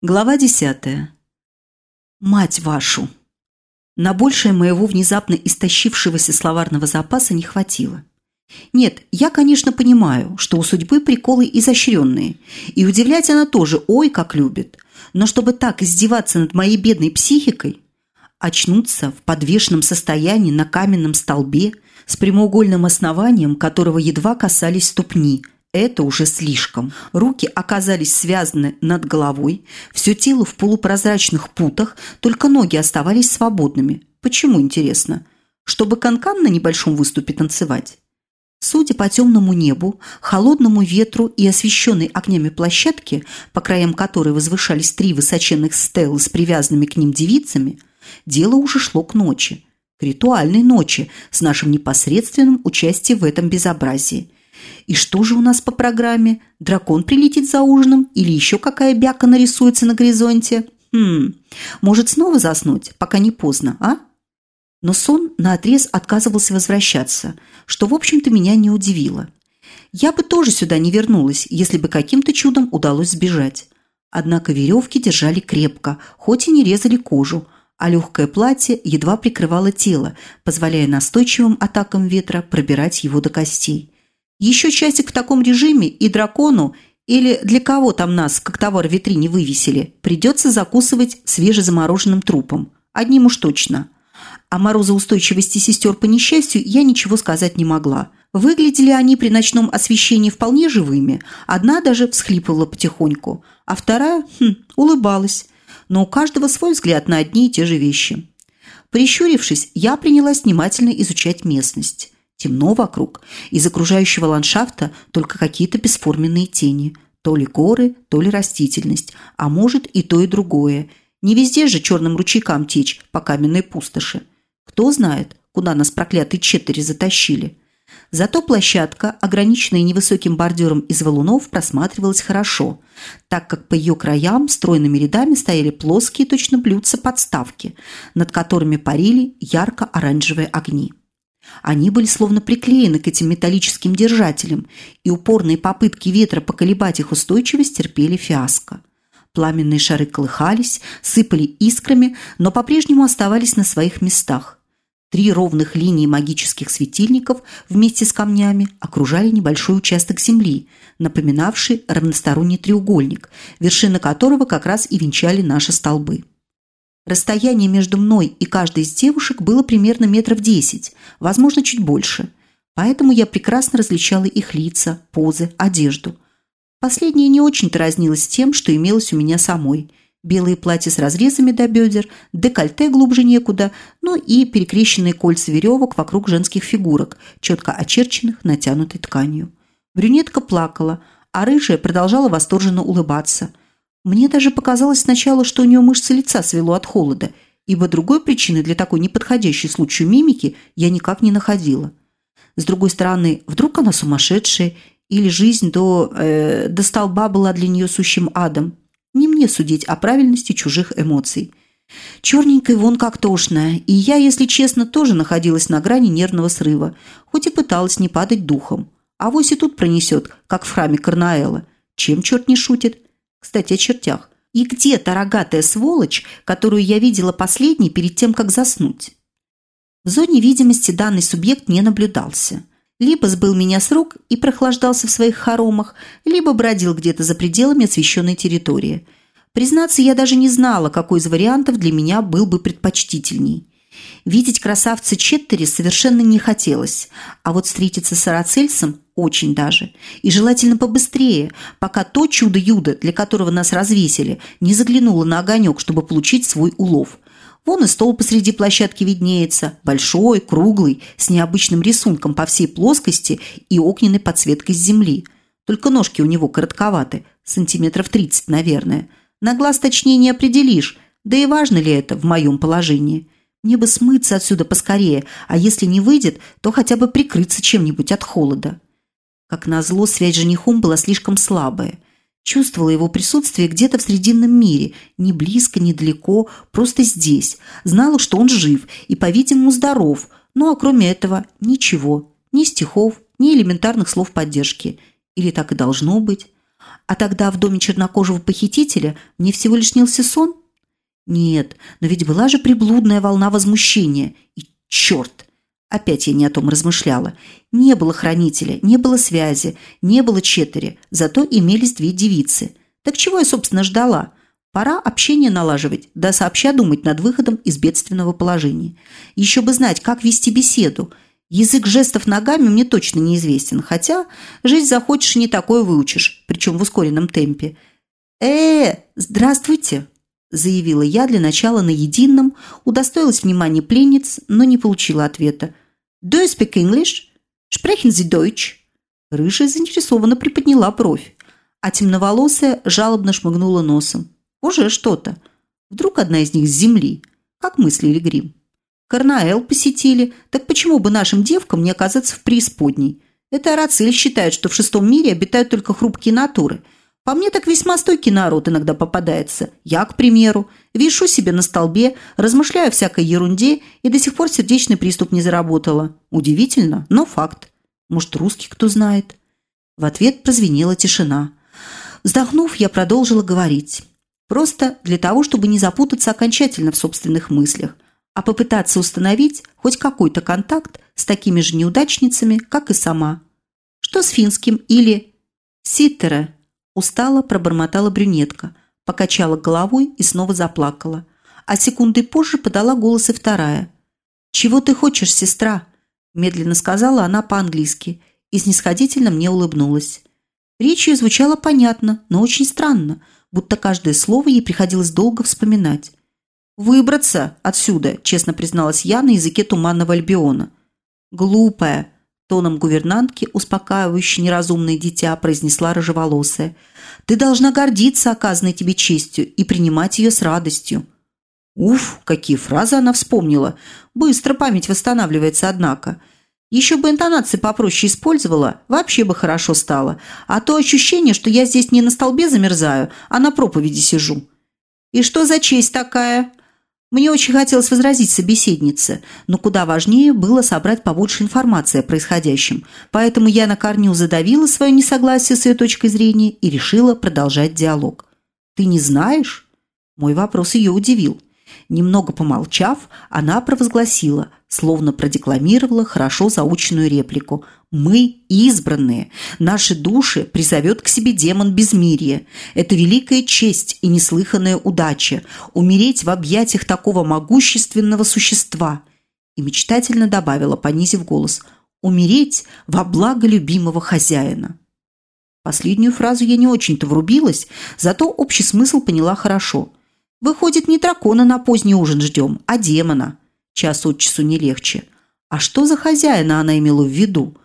Глава десятая. Мать вашу! На большее моего внезапно истощившегося словарного запаса не хватило. Нет, я, конечно, понимаю, что у судьбы приколы изощренные, и удивлять она тоже ой как любит, но чтобы так издеваться над моей бедной психикой, очнуться в подвешенном состоянии на каменном столбе с прямоугольным основанием, которого едва касались ступни – это уже слишком. Руки оказались связаны над головой, все тело в полупрозрачных путах, только ноги оставались свободными. Почему, интересно? Чтобы канкан -кан на небольшом выступе танцевать? Судя по темному небу, холодному ветру и освещенной огнями площадке, по краям которой возвышались три высоченных стелы с привязанными к ним девицами, дело уже шло к ночи, к ритуальной ночи с нашим непосредственным участием в этом безобразии – и что же у нас по программе? Дракон прилетит за ужином или еще какая бяка нарисуется на горизонте? Хм, может снова заснуть, пока не поздно, а? Но сон наотрез отказывался возвращаться, что, в общем-то, меня не удивило. Я бы тоже сюда не вернулась, если бы каким-то чудом удалось сбежать. Однако веревки держали крепко, хоть и не резали кожу, а легкое платье едва прикрывало тело, позволяя настойчивым атакам ветра пробирать его до костей. Еще часик в таком режиме и дракону, или для кого там нас, как товар в витрине вывесили, придется закусывать свежезамороженным трупом. Одним уж точно. О морозоустойчивости сестер по несчастью я ничего сказать не могла. Выглядели они при ночном освещении вполне живыми. Одна даже всхлипывала потихоньку, а вторая хм, улыбалась. Но у каждого свой взгляд на одни и те же вещи. Прищурившись, я принялась внимательно изучать местность. Темно вокруг. Из окружающего ландшафта только какие-то бесформенные тени. То ли горы, то ли растительность. А может и то, и другое. Не везде же черным ручейкам течь по каменной пустоши. Кто знает, куда нас проклятые четыре затащили. Зато площадка, ограниченная невысоким бордюром из валунов, просматривалась хорошо, так как по ее краям стройными рядами стояли плоские точно блюдца подставки, над которыми парили ярко-оранжевые огни. Они были словно приклеены к этим металлическим держателям, и упорные попытки ветра поколебать их устойчивость терпели фиаско. Пламенные шары колыхались, сыпали искрами, но по-прежнему оставались на своих местах. Три ровных линии магических светильников вместе с камнями окружали небольшой участок земли, напоминавший равносторонний треугольник, вершины которого как раз и венчали наши столбы. Расстояние между мной и каждой из девушек было примерно метров десять, возможно, чуть больше. Поэтому я прекрасно различала их лица, позы, одежду. Последнее не очень-то разнилось тем, что имелось у меня самой. Белые платья с разрезами до бедер, декольте глубже некуда, ну и перекрещенные кольца веревок вокруг женских фигурок, четко очерченных натянутой тканью. Брюнетка плакала, а рыжая продолжала восторженно улыбаться – мне даже показалось сначала, что у нее мышцы лица свело от холода, ибо другой причины для такой неподходящей случаю мимики я никак не находила. С другой стороны, вдруг она сумасшедшая, или жизнь до, э, до столба была для нее сущим адом. Не мне судить о правильности чужих эмоций. Черненькая вон как тошная, и я, если честно, тоже находилась на грани нервного срыва, хоть и пыталась не падать духом. А вось и тут пронесет, как в храме Карнаэла. Чем черт не шутит? Кстати, о чертях. И где та рогатая сволочь, которую я видела последней перед тем, как заснуть? В зоне видимости данный субъект не наблюдался. Либо сбыл меня с рук и прохлаждался в своих хоромах, либо бродил где-то за пределами освещенной территории. Признаться, я даже не знала, какой из вариантов для меня был бы предпочтительней. Видеть красавца Четтери совершенно не хотелось, а вот встретиться с Арацельсом очень даже. И желательно побыстрее, пока то чудо-юдо, для которого нас развесили, не заглянуло на огонек, чтобы получить свой улов. Вон и стол посреди площадки виднеется, большой, круглый, с необычным рисунком по всей плоскости и огненной подсветкой с земли. Только ножки у него коротковаты, сантиметров тридцать, наверное. На глаз точнее не определишь, да и важно ли это в моем положении. Мне бы смыться отсюда поскорее, а если не выйдет, то хотя бы прикрыться чем-нибудь от холода. Как назло, связь с женихом была слишком слабая. Чувствовала его присутствие где-то в Срединном мире, не близко, не далеко, просто здесь. Знала, что он жив и, по-видимому, здоров, ну а кроме этого ничего, ни стихов, ни элементарных слов поддержки. Или так и должно быть. А тогда в доме чернокожего похитителя мне всего лишь снился сон? Нет, но ведь была же приблудная волна возмущения. И черт! Опять я не о том размышляла. Не было хранителя, не было связи, не было четыре, зато имелись две девицы. Так чего я, собственно, ждала? Пора общение налаживать, да сообща думать над выходом из бедственного положения. Еще бы знать, как вести беседу. Язык жестов ногами мне точно неизвестен, хотя жить захочешь и не такое выучишь, причем в ускоренном темпе. э здравствуйте!» Заявила я для начала на едином, удостоилась внимания пленниц, но не получила ответа. «Do you speak English? Sprechen Sie Deutsch?» Рыжая заинтересованно приподняла бровь, а темноволосая жалобно шмыгнула носом. Уже что-то. Вдруг одна из них с земли, как мыслили Грим. Карнаэл посетили, так почему бы нашим девкам не оказаться в преисподней? Это Арацель считает, что в шестом мире обитают только хрупкие натуры. По мне так весьма стойкий народ иногда попадается. Я, к примеру, вишу себе на столбе, размышляю всякой ерунде и до сих пор сердечный приступ не заработала. Удивительно, но факт. Может, русский кто знает? В ответ прозвенела тишина. Вздохнув, я продолжила говорить. Просто для того, чтобы не запутаться окончательно в собственных мыслях, а попытаться установить хоть какой-то контакт с такими же неудачницами, как и сама. Что с финским или «ситтере»? Устала пробормотала брюнетка, покачала головой и снова заплакала. А секунды позже подала голос и вторая. «Чего ты хочешь, сестра?» медленно сказала она по-английски и снисходительно мне улыбнулась. Речь ее звучала понятно, но очень странно – будто каждое слово ей приходилось долго вспоминать. «Выбраться отсюда», – честно призналась я на языке туманного Альбиона. «Глупая», – тоном гувернантки, успокаивающей неразумное дитя, произнесла рыжеволосая. «Ты должна гордиться оказанной тебе честью и принимать ее с радостью». Уф, какие фразы она вспомнила. Быстро память восстанавливается, однако. Еще бы интонации попроще использовала, вообще бы хорошо стало. А то ощущение, что я здесь не на столбе замерзаю, а на проповеди сижу. И что за честь такая? Мне очень хотелось возразить собеседнице, но куда важнее было собрать побольше информации о происходящем, поэтому я на корню задавила свое несогласие с ее точкой зрения и решила продолжать диалог. «Ты не знаешь?» Мой вопрос ее удивил. Немного помолчав, она провозгласила, словно продекламировала хорошо заученную реплику. «Мы избранные. Наши души призовет к себе демон безмирия. Это великая честь и неслыханная удача – умереть в объятиях такого могущественного существа». И мечтательно добавила, понизив голос, «умереть во благо любимого хозяина». Последнюю фразу я не очень-то врубилась, зато общий смысл поняла хорошо – Выходит, не дракона на поздний ужин ждем, а демона. Час от часу не легче. А что за хозяина она имела в виду?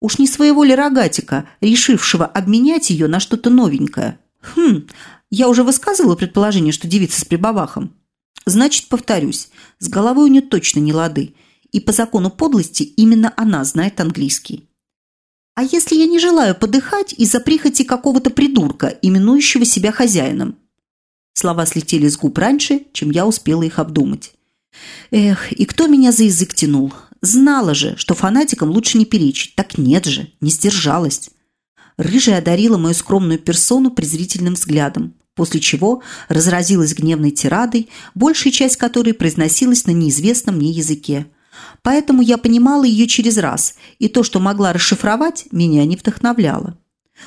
Уж не своего ли рогатика, решившего обменять ее на что-то новенькое? Хм, я уже высказывала предположение, что девица с прибабахом. Значит, повторюсь, с головой у нее точно не лады. И по закону подлости именно она знает английский. А если я не желаю подыхать из-за прихоти какого-то придурка, именующего себя хозяином? Слова слетели с губ раньше, чем я успела их обдумать. Эх, и кто меня за язык тянул? Знала же, что фанатикам лучше не перечить. Так нет же, не сдержалась. Рыжая одарила мою скромную персону презрительным взглядом, после чего разразилась гневной тирадой, большая часть которой произносилась на неизвестном мне языке. Поэтому я понимала ее через раз, и то, что могла расшифровать, меня не вдохновляло.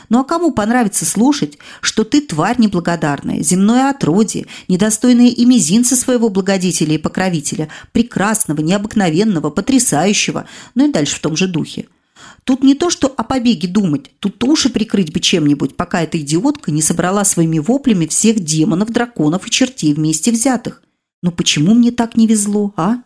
Ну а кому понравится слушать, что ты тварь неблагодарная, земное отродье, недостойное и мизинца своего благодетеля и покровителя, прекрасного, необыкновенного, потрясающего, ну и дальше в том же духе. Тут не то, что о побеге думать, тут уши прикрыть бы чем-нибудь, пока эта идиотка не собрала своими воплями всех демонов, драконов и чертей вместе взятых. Ну почему мне так не везло, а?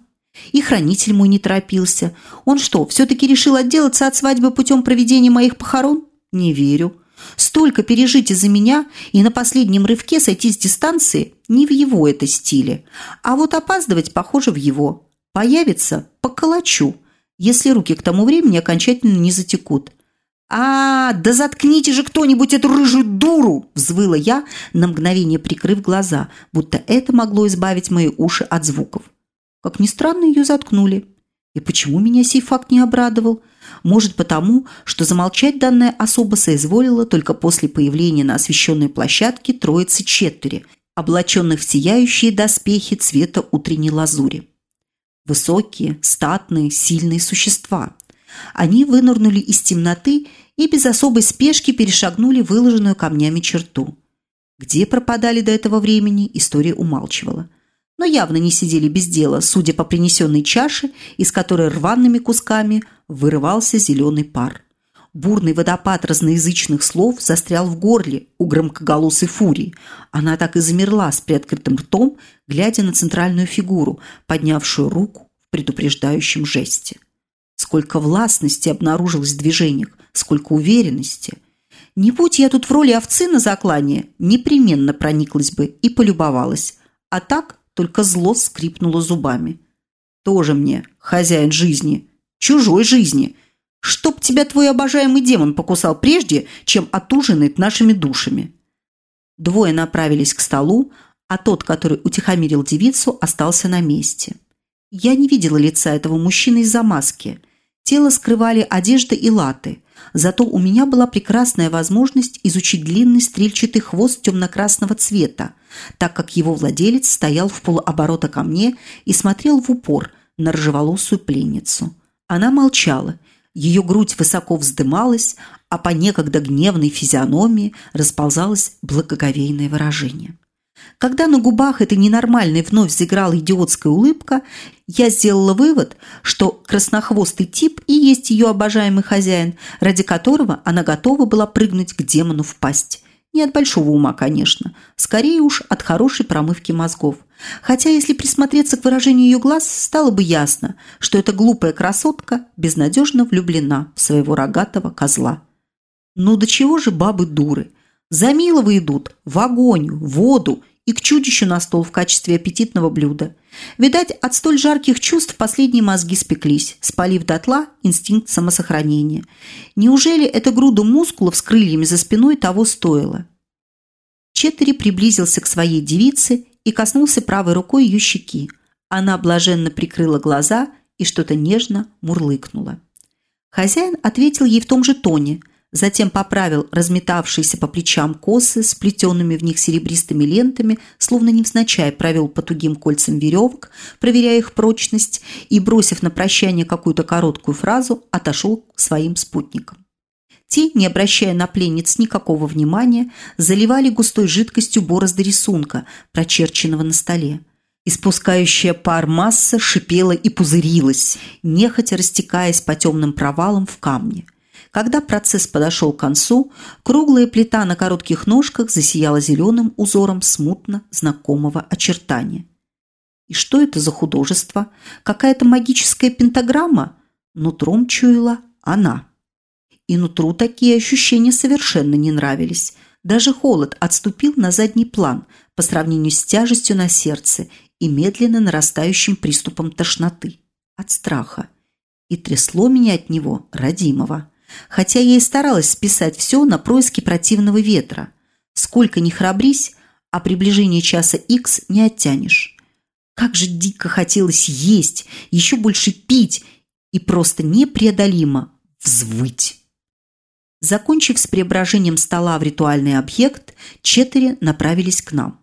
И хранитель мой не торопился. Он что, все-таки решил отделаться от свадьбы путем проведения моих похорон? Не верю. Столько пережить из-за меня и на последнем рывке сойти с дистанции не в его это стиле. А вот опаздывать, похоже, в его. Появится – поколочу, если руки к тому времени окончательно не затекут. «А, да заткните же кто-нибудь эту рыжую дуру!» – взвыла я, на мгновение прикрыв глаза, будто это могло избавить мои уши от звуков. Как ни странно, ее заткнули. И почему меня сей факт не обрадовал? Может потому, что замолчать данная особа соизволила только после появления на освещенной площадке троицы четвери, облаченных в сияющие доспехи цвета утренней лазури. Высокие, статные, сильные существа. Они вынырнули из темноты и без особой спешки перешагнули выложенную камнями черту. Где пропадали до этого времени, история умалчивала. Но явно не сидели без дела, судя по принесенной чаше, из которой рваными кусками вырывался зеленый пар. Бурный водопад разноязычных слов застрял в горле у громкоголосой фурии. Она так и замерла с приоткрытым ртом, глядя на центральную фигуру, поднявшую руку в предупреждающем жесте. Сколько властности обнаружилось в движениях, сколько уверенности. Не будь я тут в роли овцы на заклане, непременно прониклась бы и полюбовалась. А так только зло скрипнуло зубами. Тоже мне хозяин жизни, чужой жизни. Чтоб тебя твой обожаемый демон покусал прежде, чем отужинает нашими душами. Двое направились к столу, а тот, который утихомирил девицу, остался на месте. Я не видела лица этого мужчины из-за маски. Тело скрывали одежда и латы. Зато у меня была прекрасная возможность изучить длинный стрельчатый хвост темно-красного цвета, так как его владелец стоял в полуоборота ко мне и смотрел в упор на рыжеволосую пленницу. Она молчала, ее грудь высоко вздымалась, а по некогда гневной физиономии расползалось благоговейное выражение. Когда на губах этой ненормальной вновь заиграла идиотская улыбка, я сделала вывод, что краснохвостый тип и есть ее обожаемый хозяин, ради которого она готова была прыгнуть к демону в пасть. Не от большого ума, конечно, скорее уж от хорошей промывки мозгов. Хотя, если присмотреться к выражению ее глаз, стало бы ясно, что эта глупая красотка безнадежно влюблена в своего рогатого козла. Ну до чего же бабы дуры? За милого идут в огонь, в воду и к чудищу на стол в качестве аппетитного блюда. Видать, от столь жарких чувств последние мозги спеклись, спалив дотла инстинкт самосохранения. Неужели эта груда мускулов с крыльями за спиной того стоила? Четтери приблизился к своей девице и коснулся правой рукой ее щеки. Она блаженно прикрыла глаза и что-то нежно мурлыкнула. Хозяин ответил ей в том же тоне – затем поправил разметавшиеся по плечам косы с плетенными в них серебристыми лентами, словно невзначай провел по тугим кольцам веревок, проверяя их прочность, и, бросив на прощание какую-то короткую фразу, отошел к своим спутникам. Те, не обращая на пленниц никакого внимания, заливали густой жидкостью борозды рисунка, прочерченного на столе. Испускающая пар масса шипела и пузырилась, нехотя растекаясь по темным провалам в камне – когда процесс подошел к концу, круглая плита на коротких ножках засияла зеленым узором смутно знакомого очертания. И что это за художество? Какая-то магическая пентаграмма? Нутром чуяла она. И нутру такие ощущения совершенно не нравились. Даже холод отступил на задний план по сравнению с тяжестью на сердце и медленно нарастающим приступом тошноты. От страха. И трясло меня от него, родимого хотя я и старалась списать все на происки противного ветра. Сколько ни храбрись, а приближение часа Икс не оттянешь. Как же дико хотелось есть, еще больше пить и просто непреодолимо взвыть. Закончив с преображением стола в ритуальный объект, четыре направились к нам.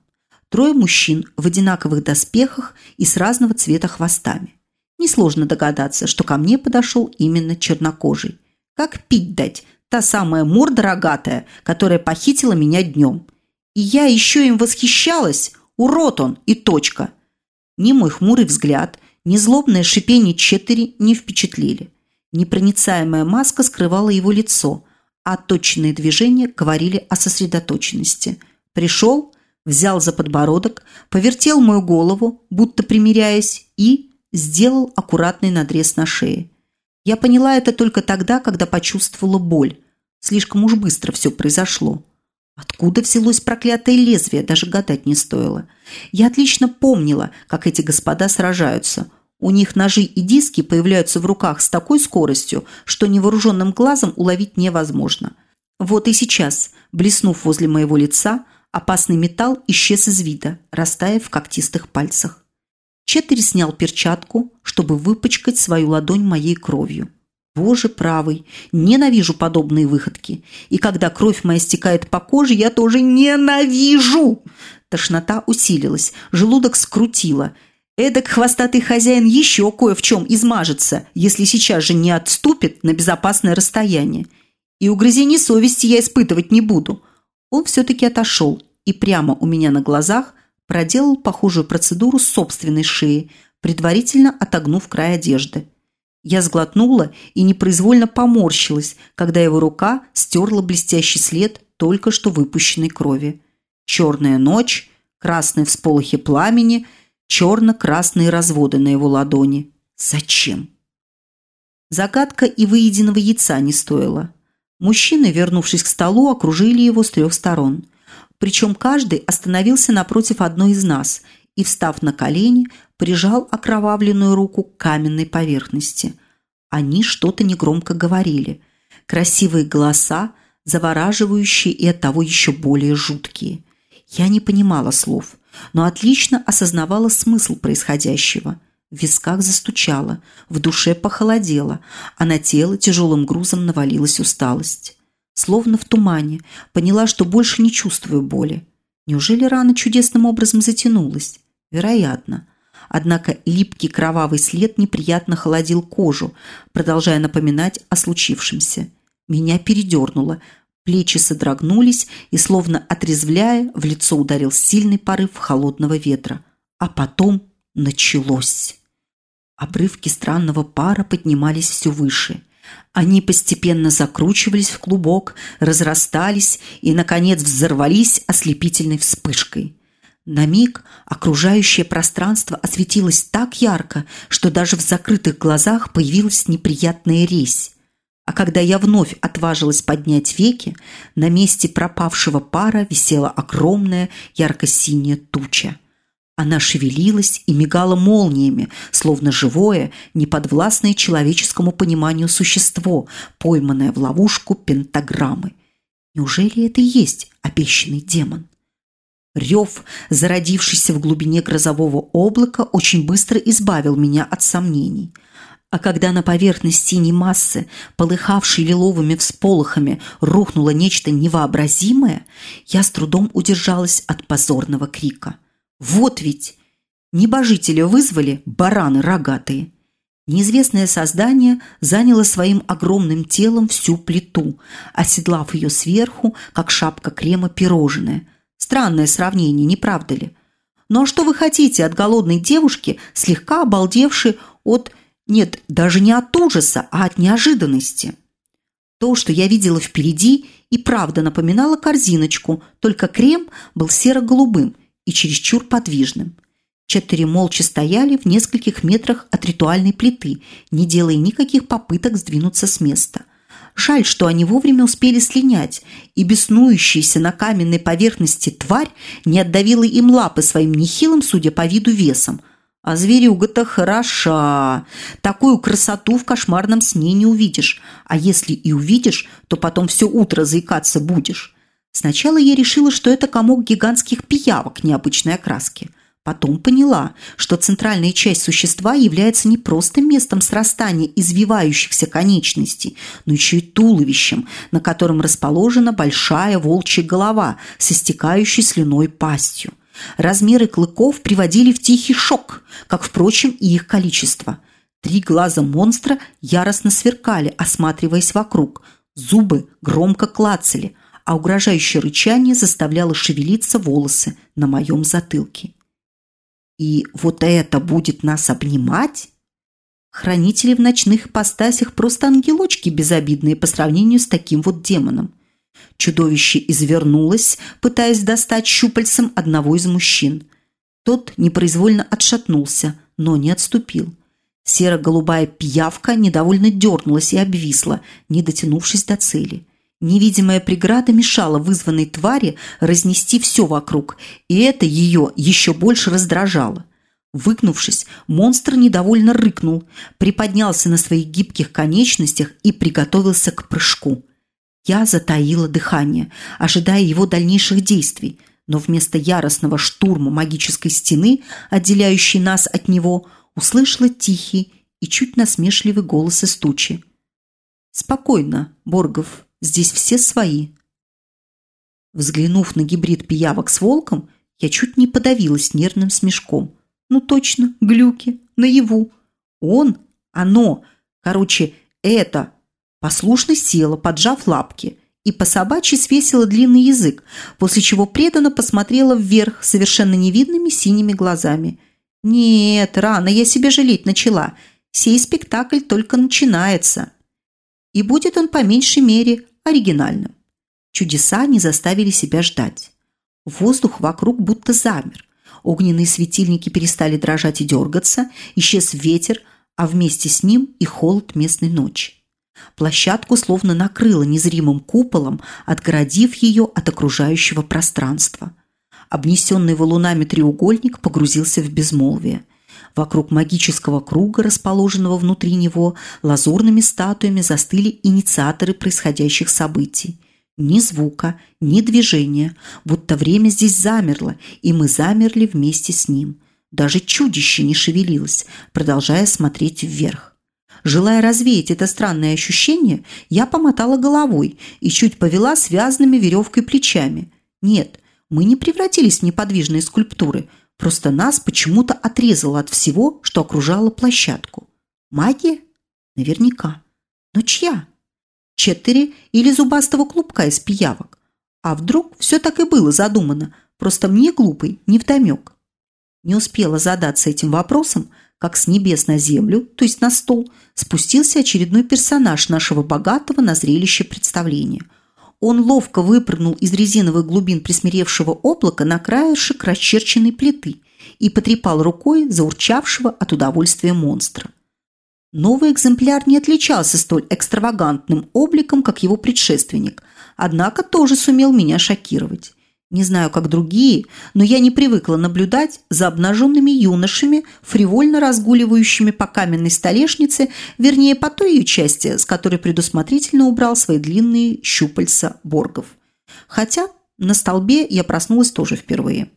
Трое мужчин в одинаковых доспехах и с разного цвета хвостами. Несложно догадаться, что ко мне подошел именно чернокожий. Как пить дать? Та самая морда рогатая, которая похитила меня днем. И я еще им восхищалась. Урод он и точка. Ни мой хмурый взгляд, ни злобное шипение четыре не впечатлили. Непроницаемая маска скрывала его лицо, а точные движения говорили о сосредоточенности. Пришел, взял за подбородок, повертел мою голову, будто примиряясь, и сделал аккуратный надрез на шее. Я поняла это только тогда, когда почувствовала боль. Слишком уж быстро все произошло. Откуда взялось проклятое лезвие, даже гадать не стоило. Я отлично помнила, как эти господа сражаются. У них ножи и диски появляются в руках с такой скоростью, что невооруженным глазом уловить невозможно. Вот и сейчас, блеснув возле моего лица, опасный металл исчез из вида, растаяв в когтистых пальцах. Четыре снял перчатку, чтобы выпачкать свою ладонь моей кровью. Боже правый, ненавижу подобные выходки. И когда кровь моя стекает по коже, я тоже ненавижу. Тошнота усилилась, желудок скрутило. Эдак хвостатый хозяин еще кое в чем измажется, если сейчас же не отступит на безопасное расстояние. И угрызений совести я испытывать не буду. Он все-таки отошел и прямо у меня на глазах проделал похожую процедуру с собственной шеей, предварительно отогнув край одежды. Я сглотнула и непроизвольно поморщилась, когда его рука стерла блестящий след только что выпущенной крови. Черная ночь, красные всполохи пламени, черно-красные разводы на его ладони. Зачем? Загадка и выеденного яйца не стоила. Мужчины, вернувшись к столу, окружили его с трех сторон. Причем каждый остановился напротив одной из нас и, встав на колени, прижал окровавленную руку к каменной поверхности. Они что-то негромко говорили. Красивые голоса, завораживающие и оттого еще более жуткие. Я не понимала слов, но отлично осознавала смысл происходящего. В висках застучало, в душе похолодело, а на тело тяжелым грузом навалилась усталость. Словно в тумане, поняла, что больше не чувствую боли. Неужели рана чудесным образом затянулась? Вероятно. Однако липкий кровавый след неприятно холодил кожу, продолжая напоминать о случившемся. Меня передернуло, плечи содрогнулись и, словно отрезвляя, в лицо ударил сильный порыв холодного ветра. А потом началось. Обрывки странного пара поднимались все выше – они постепенно закручивались в клубок, разрастались и, наконец, взорвались ослепительной вспышкой. На миг окружающее пространство осветилось так ярко, что даже в закрытых глазах появилась неприятная резь. А когда я вновь отважилась поднять веки, на месте пропавшего пара висела огромная ярко-синяя туча. Она шевелилась и мигала молниями, словно живое, неподвластное человеческому пониманию существо, пойманное в ловушку пентаграммы. Неужели это и есть обещанный демон? Рев, зародившийся в глубине грозового облака, очень быстро избавил меня от сомнений. А когда на поверхность синей массы, полыхавшей лиловыми всполохами, рухнуло нечто невообразимое, я с трудом удержалась от позорного крика – вот ведь! Небожителя вызвали бараны рогатые. Неизвестное создание заняло своим огромным телом всю плиту, оседлав ее сверху, как шапка крема пирожное. Странное сравнение, не правда ли? Ну а что вы хотите от голодной девушки, слегка обалдевшей от... Нет, даже не от ужаса, а от неожиданности? То, что я видела впереди, и правда напоминало корзиночку, только крем был серо-голубым – и чересчур подвижным. Четыре молча стояли в нескольких метрах от ритуальной плиты, не делая никаких попыток сдвинуться с места. Жаль, что они вовремя успели слинять, и беснующаяся на каменной поверхности тварь не отдавила им лапы своим нехилым, судя по виду, весом. А зверюга-то хороша. Такую красоту в кошмарном сне не увидишь. А если и увидишь, то потом все утро заикаться будешь. Сначала я решила, что это комок гигантских пиявок необычной окраски. Потом поняла, что центральная часть существа является не просто местом срастания извивающихся конечностей, но еще и туловищем, на котором расположена большая волчья голова с истекающей слюной пастью. Размеры клыков приводили в тихий шок, как, впрочем, и их количество. Три глаза монстра яростно сверкали, осматриваясь вокруг. Зубы громко клацали – а угрожающее рычание заставляло шевелиться волосы на моем затылке. И вот это будет нас обнимать? Хранители в ночных ипостасях просто ангелочки безобидные по сравнению с таким вот демоном. Чудовище извернулось, пытаясь достать щупальцем одного из мужчин. Тот непроизвольно отшатнулся, но не отступил. Серо-голубая пиявка недовольно дернулась и обвисла, не дотянувшись до цели – Невидимая преграда мешала вызванной твари разнести все вокруг, и это ее еще больше раздражало. Выгнувшись, монстр недовольно рыкнул, приподнялся на своих гибких конечностях и приготовился к прыжку. Я затаила дыхание, ожидая его дальнейших действий, но вместо яростного штурма магической стены, отделяющей нас от него, услышала тихий и чуть насмешливый голос из тучи. Спокойно, Боргов, здесь все свои. Взглянув на гибрид пиявок с волком, я чуть не подавилась нервным смешком. Ну точно, глюки, наяву. Он, оно, короче, это, послушно села, поджав лапки, и по собачьи свесила длинный язык, после чего преданно посмотрела вверх совершенно невидными синими глазами. «Нет, рано я себе жалеть начала. Сей спектакль только начинается» и будет он по меньшей мере оригинальным. Чудеса не заставили себя ждать. Воздух вокруг будто замер. Огненные светильники перестали дрожать и дергаться, исчез ветер, а вместе с ним и холод местной ночи. Площадку словно накрыло незримым куполом, отгородив ее от окружающего пространства. Обнесенный валунами треугольник погрузился в безмолвие – Вокруг магического круга, расположенного внутри него, лазурными статуями застыли инициаторы происходящих событий. Ни звука, ни движения, будто время здесь замерло, и мы замерли вместе с ним. Даже чудище не шевелилось, продолжая смотреть вверх. Желая развеять это странное ощущение, я помотала головой и чуть повела связанными веревкой плечами. Нет, мы не превратились в неподвижные скульптуры – Просто нас почему-то отрезало от всего, что окружало площадку. Магия? Наверняка. Но чья? Четыре или зубастого клубка из пиявок? А вдруг все так и было задумано, просто мне, глупый, не вдомек. Не успела задаться этим вопросом, как с небес на землю, то есть на стол, спустился очередной персонаж нашего богатого на зрелище представления – он ловко выпрыгнул из резиновых глубин присмиревшего облака на краешек расчерченной плиты и потрепал рукой заурчавшего от удовольствия монстра. Новый экземпляр не отличался столь экстравагантным обликом, как его предшественник, однако тоже сумел меня шокировать. Не знаю, как другие, но я не привыкла наблюдать за обнаженными юношами, фривольно разгуливающими по каменной столешнице, вернее, по той ее части, с которой предусмотрительно убрал свои длинные щупальца Боргов. Хотя на столбе я проснулась тоже впервые.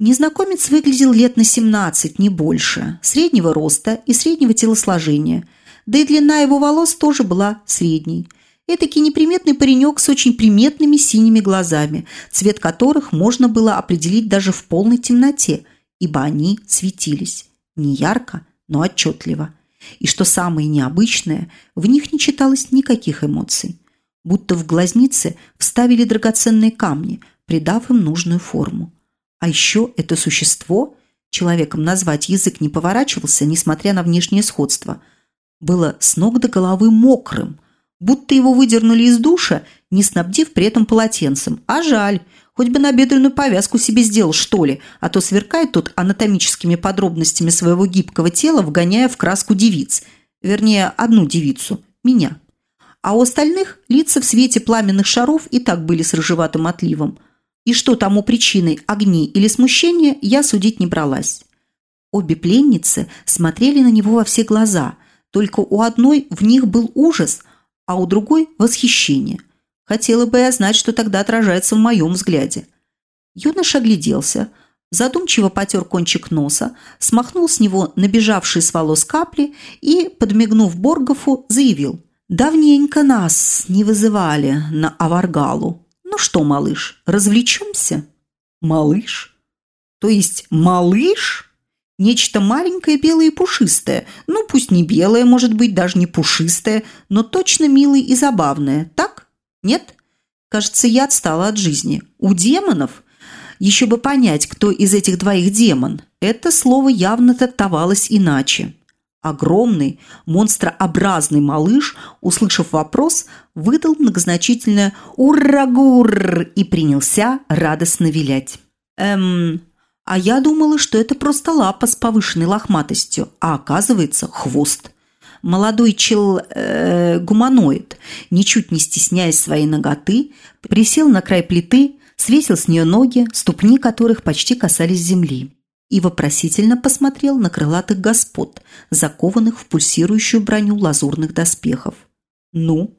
Незнакомец выглядел лет на 17, не больше, среднего роста и среднего телосложения, да и длина его волос тоже была средней – Этакий неприметный паренек с очень приметными синими глазами, цвет которых можно было определить даже в полной темноте, ибо они светились. Не ярко, но отчетливо. И что самое необычное, в них не читалось никаких эмоций. Будто в глазницы вставили драгоценные камни, придав им нужную форму. А еще это существо, человеком назвать язык не поворачивался, несмотря на внешнее сходство, было с ног до головы мокрым – будто его выдернули из душа, не снабдив при этом полотенцем. А жаль, хоть бы набедренную повязку себе сделал, что ли, а то сверкает тут анатомическими подробностями своего гибкого тела, вгоняя в краску девиц. Вернее, одну девицу – меня. А у остальных лица в свете пламенных шаров и так были с рыжеватым отливом. И что тому причиной – огни или смущение, я судить не бралась. Обе пленницы смотрели на него во все глаза, только у одной в них был ужас – а у другой – восхищение. Хотела бы я знать, что тогда отражается в моем взгляде. Юноша огляделся, задумчиво потер кончик носа, смахнул с него набежавшие с волос капли и, подмигнув Боргофу, заявил «Давненько нас не вызывали на Аваргалу. Ну что, малыш, развлечемся?» «Малыш? То есть малыш?» Нечто маленькое, белое и пушистое. Ну, пусть не белое, может быть, даже не пушистое, но точно милое и забавное. Так? Нет? Кажется, я отстала от жизни. У демонов? Еще бы понять, кто из этих двоих демон. Это слово явно трактовалось иначе. Огромный, монстрообразный малыш, услышав вопрос, выдал многозначительное «Ура-гур!» и принялся радостно вилять. «Эм, а я думала, что это просто лапа с повышенной лохматостью, а оказывается хвост. Молодой чел э, гуманоид, ничуть не стесняясь своей ноготы, присел на край плиты, свесил с нее ноги, ступни которых почти касались земли, и вопросительно посмотрел на крылатых господ, закованных в пульсирующую броню лазурных доспехов. «Ну,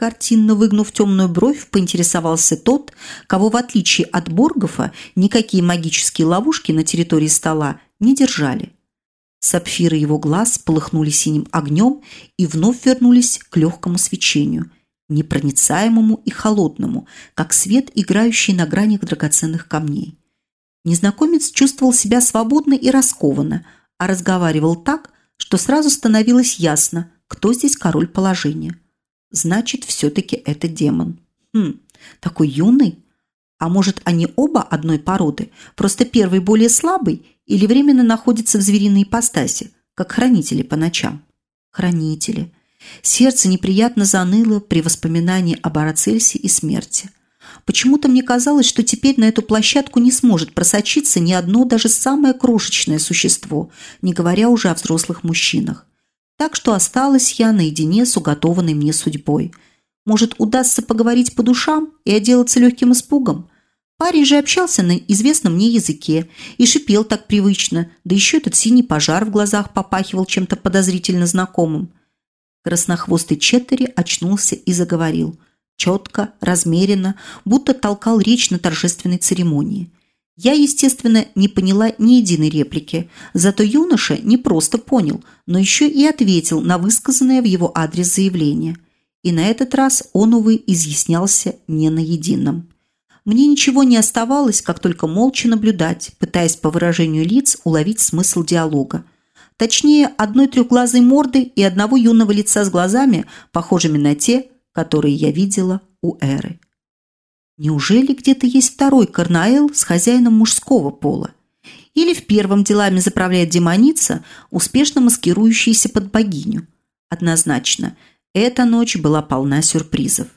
Картинно выгнув темную бровь, поинтересовался тот, кого, в отличие от Боргофа, никакие магические ловушки на территории стола не держали. Сапфиры его глаз полыхнули синим огнем и вновь вернулись к легкому свечению, непроницаемому и холодному, как свет, играющий на гранях драгоценных камней. Незнакомец чувствовал себя свободно и раскованно, а разговаривал так, что сразу становилось ясно, кто здесь король положения. Значит, все-таки это демон. Хм, такой юный. А может, они оба одной породы, просто первый более слабый или временно находится в звериной ипостаси, как хранители по ночам? Хранители. Сердце неприятно заныло при воспоминании об Арацельсе и смерти. Почему-то мне казалось, что теперь на эту площадку не сможет просочиться ни одно даже самое крошечное существо, не говоря уже о взрослых мужчинах. Так что осталась я наедине с уготованной мне судьбой. Может, удастся поговорить по душам и отделаться легким испугом? Парень же общался на известном мне языке и шипел так привычно, да еще этот синий пожар в глазах попахивал чем-то подозрительно знакомым. Краснохвостый Четтери очнулся и заговорил – четко, размеренно, будто толкал речь на торжественной церемонии. Я, естественно, не поняла ни единой реплики, зато юноша не просто понял, но еще и ответил на высказанное в его адрес заявление. И на этот раз он, увы, изъяснялся не на едином. Мне ничего не оставалось, как только молча наблюдать, пытаясь по выражению лиц уловить смысл диалога. Точнее, одной трехглазой морды и одного юного лица с глазами, похожими на те, которые я видела у Эры. Неужели где-то есть второй Карнаэл с хозяином мужского пола? Или в первом делами заправляет демоница, успешно маскирующаяся под богиню? Однозначно, эта ночь была полна сюрпризов.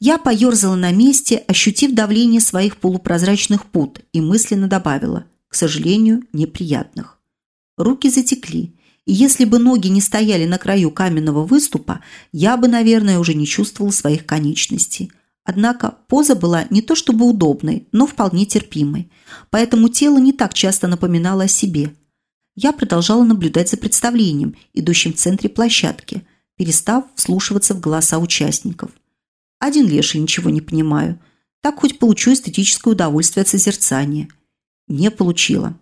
Я поерзала на месте, ощутив давление своих полупрозрачных пут и мысленно добавила, к сожалению, неприятных. Руки затекли, и если бы ноги не стояли на краю каменного выступа, я бы, наверное, уже не чувствовал своих конечностей. Однако поза была не то чтобы удобной, но вполне терпимой, поэтому тело не так часто напоминало о себе. Я продолжала наблюдать за представлением, идущим в центре площадки, перестав вслушиваться в голоса участников. Один леший ничего не понимаю. Так хоть получу эстетическое удовольствие от созерцания. Не получила.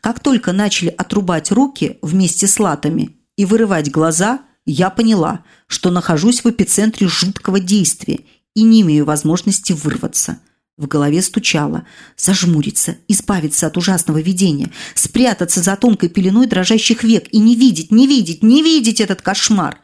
Как только начали отрубать руки вместе с латами и вырывать глаза, я поняла, что нахожусь в эпицентре жуткого действия и не имею возможности вырваться. В голове стучало. Зажмуриться, избавиться от ужасного видения, спрятаться за тонкой пеленой дрожащих век и не видеть, не видеть, не видеть этот кошмар.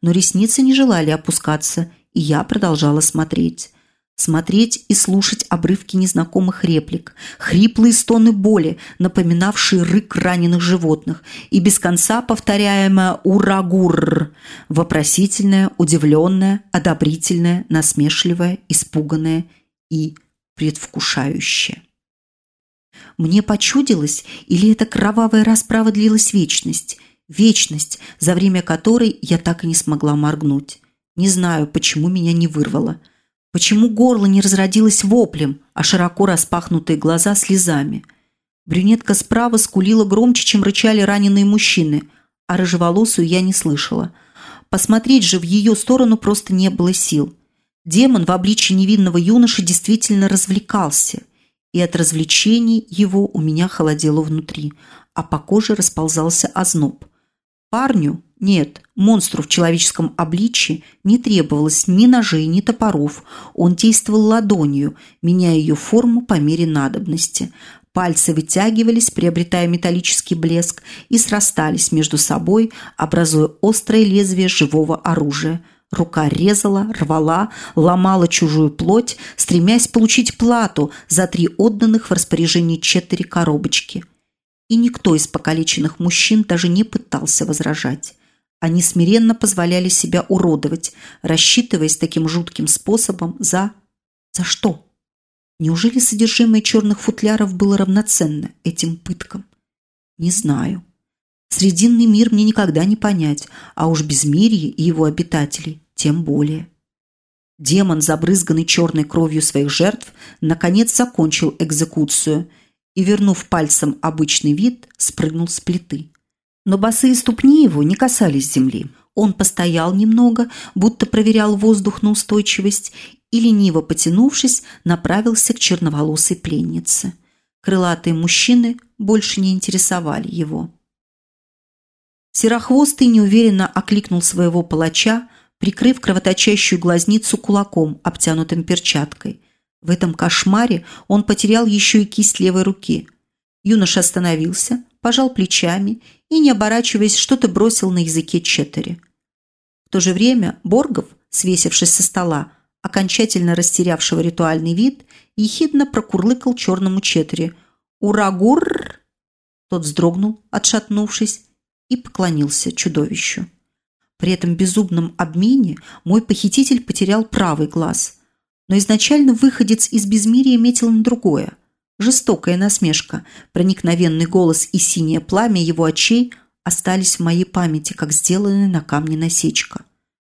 Но ресницы не желали опускаться, и я продолжала смотреть. Смотреть и слушать обрывки незнакомых реплик, хриплые стоны боли, напоминавшие рык раненых животных, и без конца повторяемое «урагурр» – вопросительное, удивленное, одобрительное, насмешливое, испуганное и предвкушающее. Мне почудилось, или эта кровавая расправа длилась вечность, вечность, за время которой я так и не смогла моргнуть. Не знаю, почему меня не вырвало – Почему горло не разродилось воплем, а широко распахнутые глаза слезами? Брюнетка справа скулила громче, чем рычали раненые мужчины, а рыжеволосую я не слышала. Посмотреть же в ее сторону просто не было сил. Демон в обличье невинного юноши действительно развлекался, и от развлечений его у меня холодело внутри, а по коже расползался озноб. Парню, нет, монстру в человеческом обличье не требовалось ни ножей, ни топоров. Он действовал ладонью, меняя ее форму по мере надобности. Пальцы вытягивались, приобретая металлический блеск, и срастались между собой, образуя острое лезвие живого оружия. Рука резала, рвала, ломала чужую плоть, стремясь получить плату за три отданных в распоряжении четыре коробочки. И никто из покалеченных мужчин даже не пытался возражать. Они смиренно позволяли себя уродовать, рассчитываясь таким жутким способом за... За что? Неужели содержимое черных футляров было равноценно этим пыткам? Не знаю. Срединный мир мне никогда не понять, а уж безмирье и его обитателей тем более. Демон, забрызганный черной кровью своих жертв, наконец закончил экзекуцию и, вернув пальцем обычный вид, спрыгнул с плиты но босые ступни его не касались земли. Он постоял немного, будто проверял воздух на устойчивость, и, лениво потянувшись, направился к черноволосой пленнице. Крылатые мужчины больше не интересовали его. Серохвостый неуверенно окликнул своего палача, прикрыв кровоточащую глазницу кулаком, обтянутым перчаткой. В этом кошмаре он потерял еще и кисть левой руки. Юноша остановился, пожал плечами и, не оборачиваясь, что-то бросил на языке Четтери. В то же время Боргов, свесившись со стола, окончательно растерявшего ритуальный вид, ехидно прокурлыкал черному Четтери. «Урагур!» Тот вздрогнул, отшатнувшись, и поклонился чудовищу. При этом безумном обмене мой похититель потерял правый глаз. Но изначально выходец из безмирия метил на другое. Жестокая насмешка, проникновенный голос и синее пламя его очей остались в моей памяти, как сделанная на камне насечка.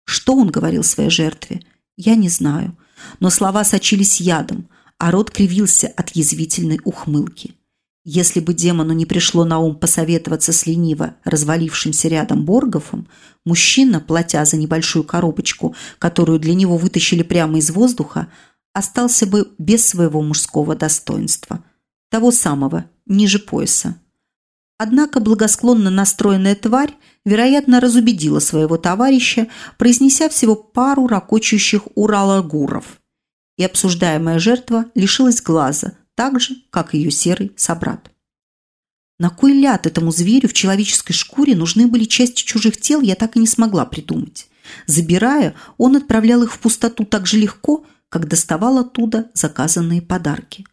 Что он говорил своей жертве, я не знаю, но слова сочились ядом, а рот кривился от язвительной ухмылки. Если бы демону не пришло на ум посоветоваться с лениво развалившимся рядом Боргофом, мужчина, платя за небольшую коробочку, которую для него вытащили прямо из воздуха, остался бы без своего мужского достоинства. Того самого, ниже пояса. Однако благосклонно настроенная тварь, вероятно, разубедила своего товарища, произнеся всего пару ракочущих уралагуров. И обсуждаемая жертва лишилась глаза – так же, как и ее серый собрат. На кой ляд этому зверю в человеческой шкуре нужны были части чужих тел, я так и не смогла придумать. Забирая, он отправлял их в пустоту так же легко, как доставал оттуда заказанные подарки.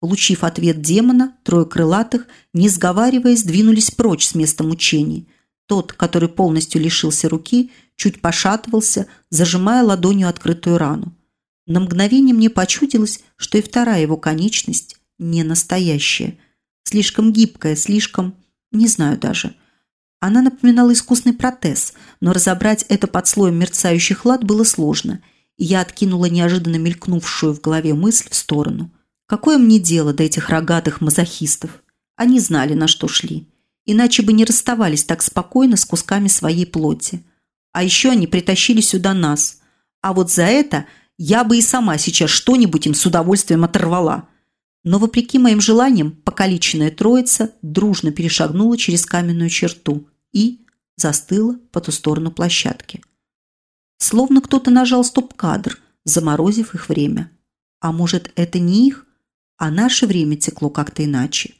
Получив ответ демона, трое крылатых, не сговариваясь, двинулись прочь с места мучений. Тот, который полностью лишился руки, чуть пошатывался, зажимая ладонью открытую рану. На мгновение мне почудилось, что и вторая его конечность не настоящая. Слишком гибкая, слишком... не знаю даже. Она напоминала искусный протез, но разобрать это под слоем мерцающих лад было сложно, я откинула неожиданно мелькнувшую в голове мысль в сторону. Какое мне дело до этих рогатых мазохистов? Они знали, на что шли. Иначе бы не расставались так спокойно с кусками своей плоти. А еще они притащили сюда нас. А вот за это я бы и сама сейчас что-нибудь им с удовольствием оторвала. Но, вопреки моим желаниям, покалеченная троица дружно перешагнула через каменную черту и застыла по ту сторону площадки. Словно кто-то нажал стоп-кадр, заморозив их время. А может, это не их, а наше время текло как-то иначе.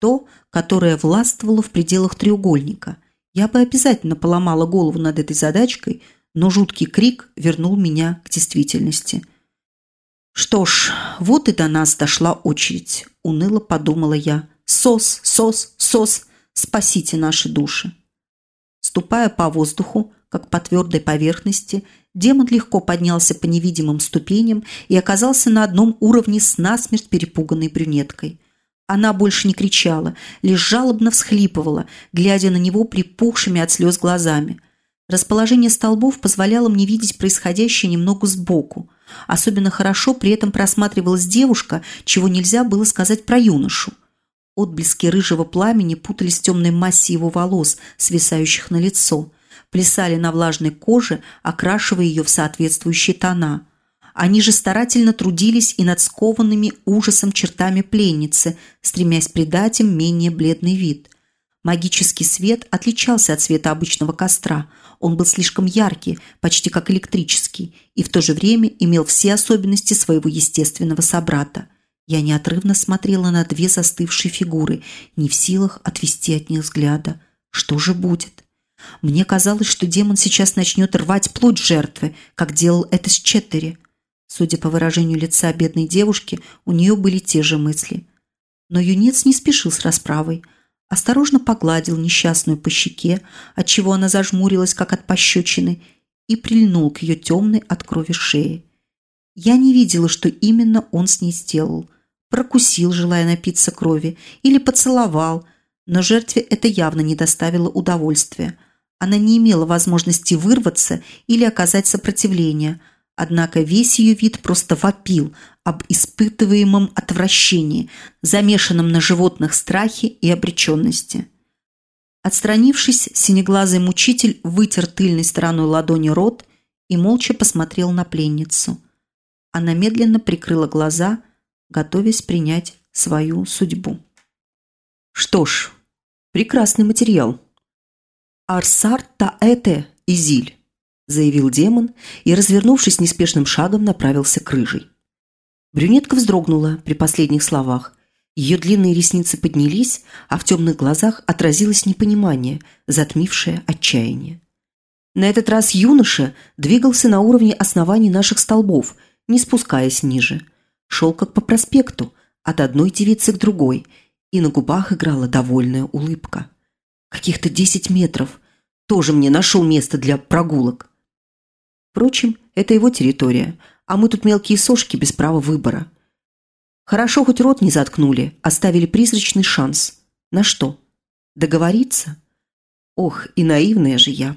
То, которое властвовало в пределах треугольника. Я бы обязательно поломала голову над этой задачкой – но жуткий крик вернул меня к действительности. «Что ж, вот и до нас дошла очередь», – уныло подумала я. «Сос, сос, сос, спасите наши души». Ступая по воздуху, как по твердой поверхности, демон легко поднялся по невидимым ступеням и оказался на одном уровне с насмерть перепуганной брюнеткой. Она больше не кричала, лишь жалобно всхлипывала, глядя на него припухшими от слез глазами. Расположение столбов позволяло мне видеть происходящее немного сбоку. Особенно хорошо при этом просматривалась девушка, чего нельзя было сказать про юношу. Отблески рыжего пламени путались в темной массе его волос, свисающих на лицо, плясали на влажной коже, окрашивая ее в соответствующие тона. Они же старательно трудились и над скованными ужасом чертами пленницы, стремясь придать им менее бледный вид. Магический свет отличался от света обычного костра – он был слишком яркий, почти как электрический, и в то же время имел все особенности своего естественного собрата. Я неотрывно смотрела на две застывшие фигуры, не в силах отвести от них взгляда. Что же будет? Мне казалось, что демон сейчас начнет рвать плоть жертвы, как делал это с Четтери. Судя по выражению лица бедной девушки, у нее были те же мысли. Но юнец не спешил с расправой – осторожно погладил несчастную по щеке, отчего она зажмурилась, как от пощечины, и прильнул к ее темной от крови шее. Я не видела, что именно он с ней сделал. Прокусил, желая напиться крови, или поцеловал, но жертве это явно не доставило удовольствия. Она не имела возможности вырваться или оказать сопротивление – Однако весь ее вид просто вопил об испытываемом отвращении, замешанном на животных страхе и обреченности. Отстранившись, синеглазый мучитель вытер тыльной стороной ладони рот и молча посмотрел на пленницу. Она медленно прикрыла глаза, готовясь принять свою судьбу. «Что ж, прекрасный материал», «Арсар таэте, Изиль», – заявил демон и, развернувшись неспешным шагом, направился к рыжей. Брюнетка вздрогнула при последних словах. Ее длинные ресницы поднялись, а в темных глазах отразилось непонимание, затмившее отчаяние. На этот раз юноша двигался на уровне оснований наших столбов, не спускаясь ниже. Шел как по проспекту, от одной девицы к другой, и на губах играла довольная улыбка. Каких-то десять метров. Тоже мне нашел место для прогулок. Впрочем, это его территория, а мы тут мелкие сошки без права выбора. Хорошо, хоть рот не заткнули, оставили призрачный шанс. На что? Договориться? Ох, и наивная же я.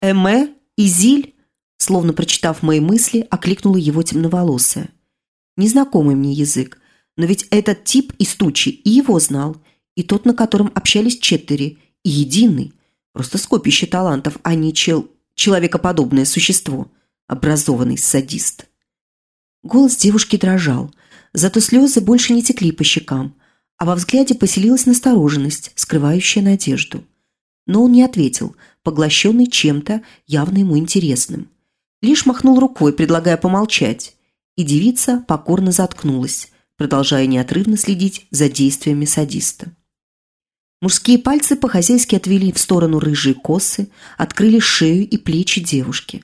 Эме, Изиль, словно прочитав мои мысли, окликнула его темноволосая. Незнакомый мне язык, но ведь этот тип из тучи и его знал, и тот, на котором общались четыре, и единый. Просто скопище талантов, а не чел... человекоподобное существо. Образованный садист. Голос девушки дрожал, зато слезы больше не текли по щекам, а во взгляде поселилась настороженность, скрывающая надежду. Но он не ответил, поглощенный чем-то явно ему интересным. Лишь махнул рукой, предлагая помолчать, и девица покорно заткнулась, продолжая неотрывно следить за действиями садиста. Мужские пальцы по-хозяйски отвели в сторону рыжие косы, открыли шею и плечи девушки.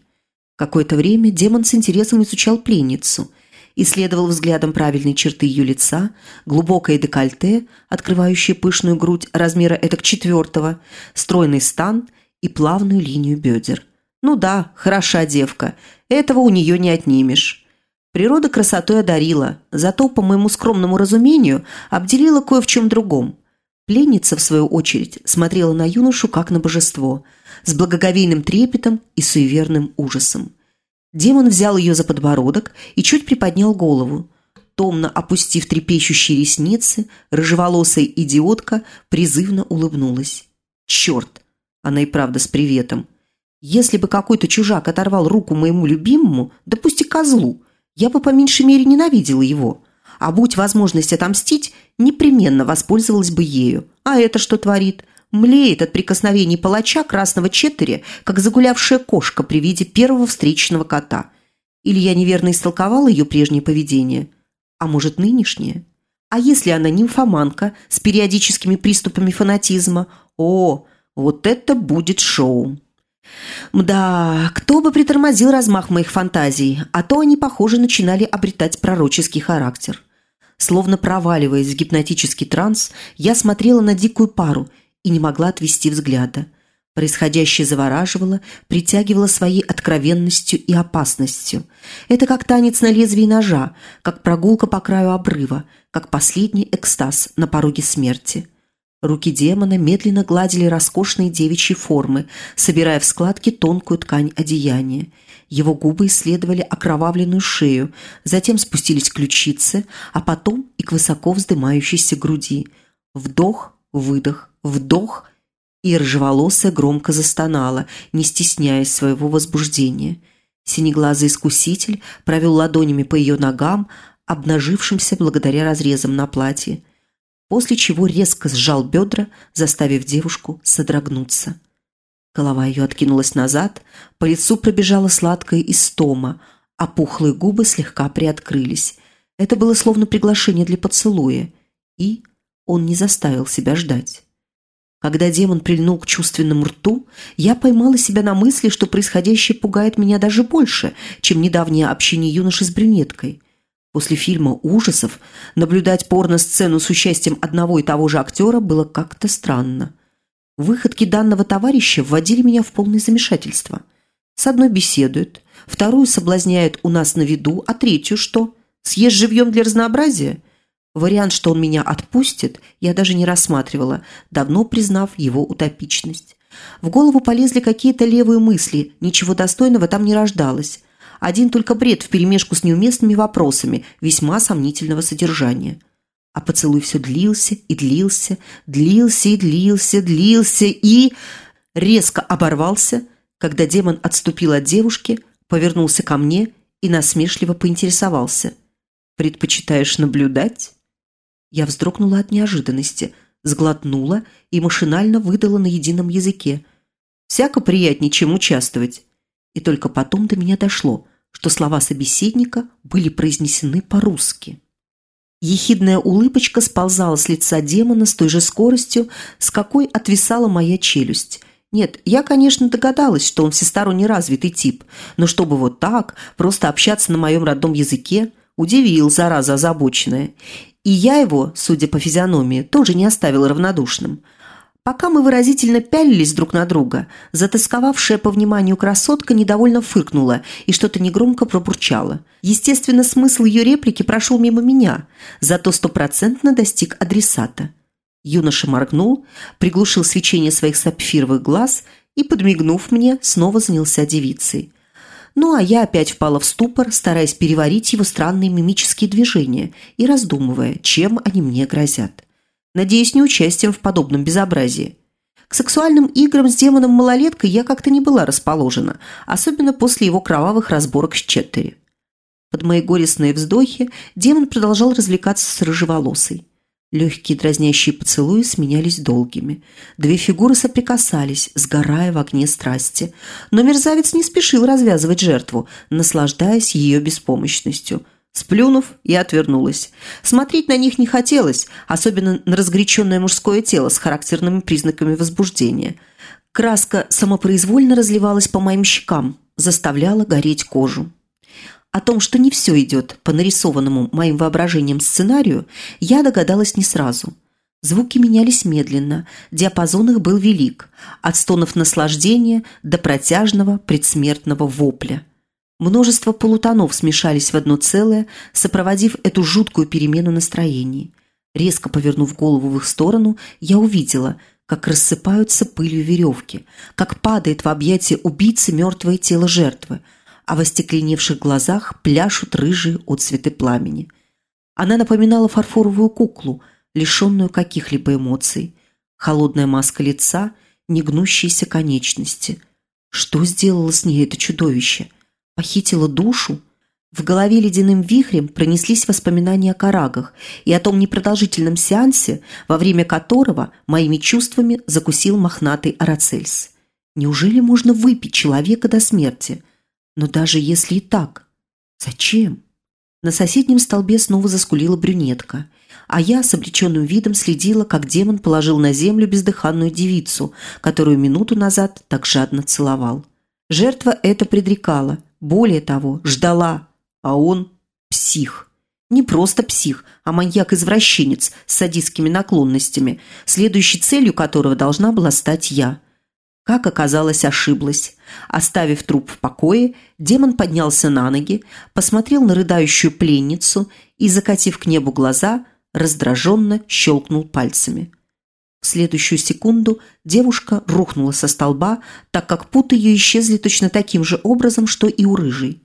Какое-то время демон с интересом изучал пленницу, исследовал взглядом правильные черты ее лица, глубокое декольте, открывающее пышную грудь размера этак четвертого, стройный стан и плавную линию бедер. Ну да, хороша девка, этого у нее не отнимешь. Природа красотой одарила, зато, по моему скромному разумению, обделила кое в чем другом. Пленница, в свою очередь, смотрела на юношу как на божество, с благоговейным трепетом и суеверным ужасом. Демон взял ее за подбородок и чуть приподнял голову. Томно опустив трепещущие ресницы, рыжеволосая идиотка призывно улыбнулась. «Черт! Она и правда с приветом. Если бы какой-то чужак оторвал руку моему любимому, да козлу, я бы по меньшей мере ненавидела его. А будь возможность отомстить, непременно воспользовалась бы ею. А это что творит? Млеет от прикосновений палача красного четыре, как загулявшая кошка при виде первого встречного кота. Или я неверно истолковала ее прежнее поведение? А может, нынешнее? А если она нимфоманка с периодическими приступами фанатизма? О, вот это будет шоу! Да, кто бы притормозил размах моих фантазий, а то они, похоже, начинали обретать пророческий характер. Словно проваливаясь в гипнотический транс, я смотрела на дикую пару и не могла отвести взгляда. Происходящее завораживало, притягивало своей откровенностью и опасностью. Это как танец на лезвии ножа, как прогулка по краю обрыва, как последний экстаз на пороге смерти. Руки демона медленно гладили роскошные девичьи формы, собирая в складки тонкую ткань одеяния. Его губы исследовали окровавленную шею, затем спустились к ключице, а потом и к высоко вздымающейся груди. Вдох, выдох, вдох, и рыжеволосая громко застонала, не стесняясь своего возбуждения. Синеглазый искуситель провел ладонями по ее ногам, обнажившимся благодаря разрезам на платье после чего резко сжал бедра, заставив девушку содрогнуться. Голова ее откинулась назад, по лицу пробежала сладкая истома, а пухлые губы слегка приоткрылись. Это было словно приглашение для поцелуя, и он не заставил себя ждать. Когда демон прильнул к чувственному рту, я поймала себя на мысли, что происходящее пугает меня даже больше, чем недавнее общение юноши с брюнеткой. После фильма ужасов наблюдать порно-сцену с участием одного и того же актера было как-то странно. Выходки данного товарища вводили меня в полное замешательство. С одной беседует, вторую соблазняет у нас на виду, а третью что? Съешь живьем для разнообразия? Вариант, что он меня отпустит, я даже не рассматривала, давно признав его утопичность. В голову полезли какие-то левые мысли, ничего достойного там не рождалось – один только бред вперемешку с неуместными вопросами весьма сомнительного содержания. А поцелуй все длился и длился, длился и длился, длился и... резко оборвался, когда демон отступил от девушки, повернулся ко мне и насмешливо поинтересовался. «Предпочитаешь наблюдать?» Я вздрогнула от неожиданности, сглотнула и машинально выдала на едином языке. Всяко приятнее, чем участвовать. И только потом до меня дошло, что слова собеседника были произнесены по-русски. Ехидная улыбочка сползала с лица демона с той же скоростью, с какой отвисала моя челюсть. Нет, я, конечно, догадалась, что он всесторонне развитый тип, но чтобы вот так, просто общаться на моем родном языке, удивил, зараза озабоченная. И я его, судя по физиономии, тоже не оставила равнодушным – Пока мы выразительно пялились друг на друга, затасковавшая по вниманию красотка недовольно фыркнула и что-то негромко пробурчала. Естественно, смысл ее реплики прошел мимо меня, зато стопроцентно достиг адресата. Юноша моргнул, приглушил свечение своих сапфировых глаз и, подмигнув мне, снова занялся девицей. Ну, а я опять впала в ступор, стараясь переварить его странные мимические движения и раздумывая, чем они мне грозят. Надеюсь, не участием в подобном безобразии. К сексуальным играм с демоном-малолеткой я как-то не была расположена, особенно после его кровавых разборок с Четтери. Под мои горестные вздохи демон продолжал развлекаться с рыжеволосой. Легкие дразнящие поцелуи сменялись долгими. Две фигуры соприкасались, сгорая в огне страсти. Но мерзавец не спешил развязывать жертву, наслаждаясь ее беспомощностью – Сплюнув, я отвернулась. Смотреть на них не хотелось, особенно на разгоряченное мужское тело с характерными признаками возбуждения. Краска самопроизвольно разливалась по моим щекам, заставляла гореть кожу. О том, что не все идет по нарисованному моим воображением сценарию, я догадалась не сразу. Звуки менялись медленно, диапазон их был велик, от стонов наслаждения до протяжного предсмертного вопля – Множество полутонов смешались в одно целое, сопроводив эту жуткую перемену настроений. Резко повернув голову в их сторону, я увидела, как рассыпаются пылью веревки, как падает в объятия убийцы мертвое тело жертвы, а в остекленевших глазах пляшут рыжие отцветы пламени. Она напоминала фарфоровую куклу, лишенную каких-либо эмоций. Холодная маска лица, негнущиеся конечности. Что сделало с ней это чудовище? Похитила душу? В голове ледяным вихрем пронеслись воспоминания о карагах и о том непродолжительном сеансе, во время которого моими чувствами закусил мохнатый Арацельс. Неужели можно выпить человека до смерти? Но даже если и так, зачем? На соседнем столбе снова заскулила брюнетка, а я с обреченным видом следила, как демон положил на землю бездыханную девицу, которую минуту назад так жадно целовал. Жертва это предрекала, более того, ждала, а он псих. Не просто псих, а маньяк-извращенец с садистскими наклонностями, следующей целью которого должна была стать я. Как оказалось, ошиблась. Оставив труп в покое, демон поднялся на ноги, посмотрел на рыдающую пленницу и, закатив к небу глаза, раздраженно щелкнул пальцами. В следующую секунду девушка рухнула со столба, так как путы ее исчезли точно таким же образом, что и у рыжей.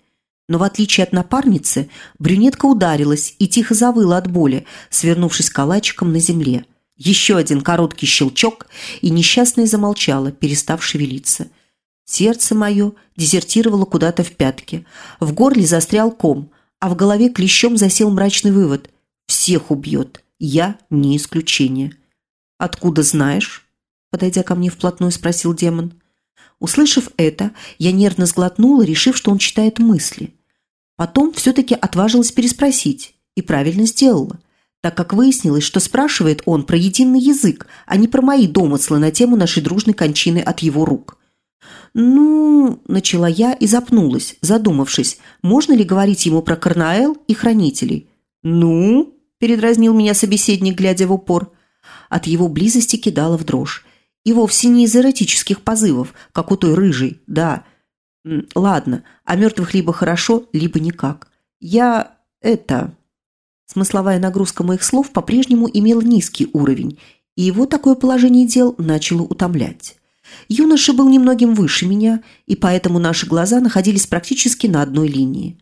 Но в отличие от напарницы, брюнетка ударилась и тихо завыла от боли, свернувшись калачиком на земле. Еще один короткий щелчок, и несчастная замолчала, перестав шевелиться. Сердце мое дезертировало куда-то в пятки. В горле застрял ком, а в голове клещом засел мрачный вывод. «Всех убьет. Я не исключение». «Откуда знаешь?» Подойдя ко мне вплотную, спросил демон. Услышав это, я нервно сглотнула, решив, что он читает мысли. Потом все-таки отважилась переспросить. И правильно сделала, так как выяснилось, что спрашивает он про единый язык, а не про мои домыслы на тему нашей дружной кончины от его рук. «Ну...» – начала я и запнулась, задумавшись, можно ли говорить ему про Карнаэл и Хранителей. «Ну?» – передразнил меня собеседник, глядя в упор – от его близости кидала в дрожь. И вовсе не из эротических позывов, как у той рыжей, да. Ладно, о мертвых либо хорошо, либо никак. Я... это... Смысловая нагрузка моих слов по-прежнему имела низкий уровень, и его такое положение дел начало утомлять. Юноша был немногим выше меня, и поэтому наши глаза находились практически на одной линии.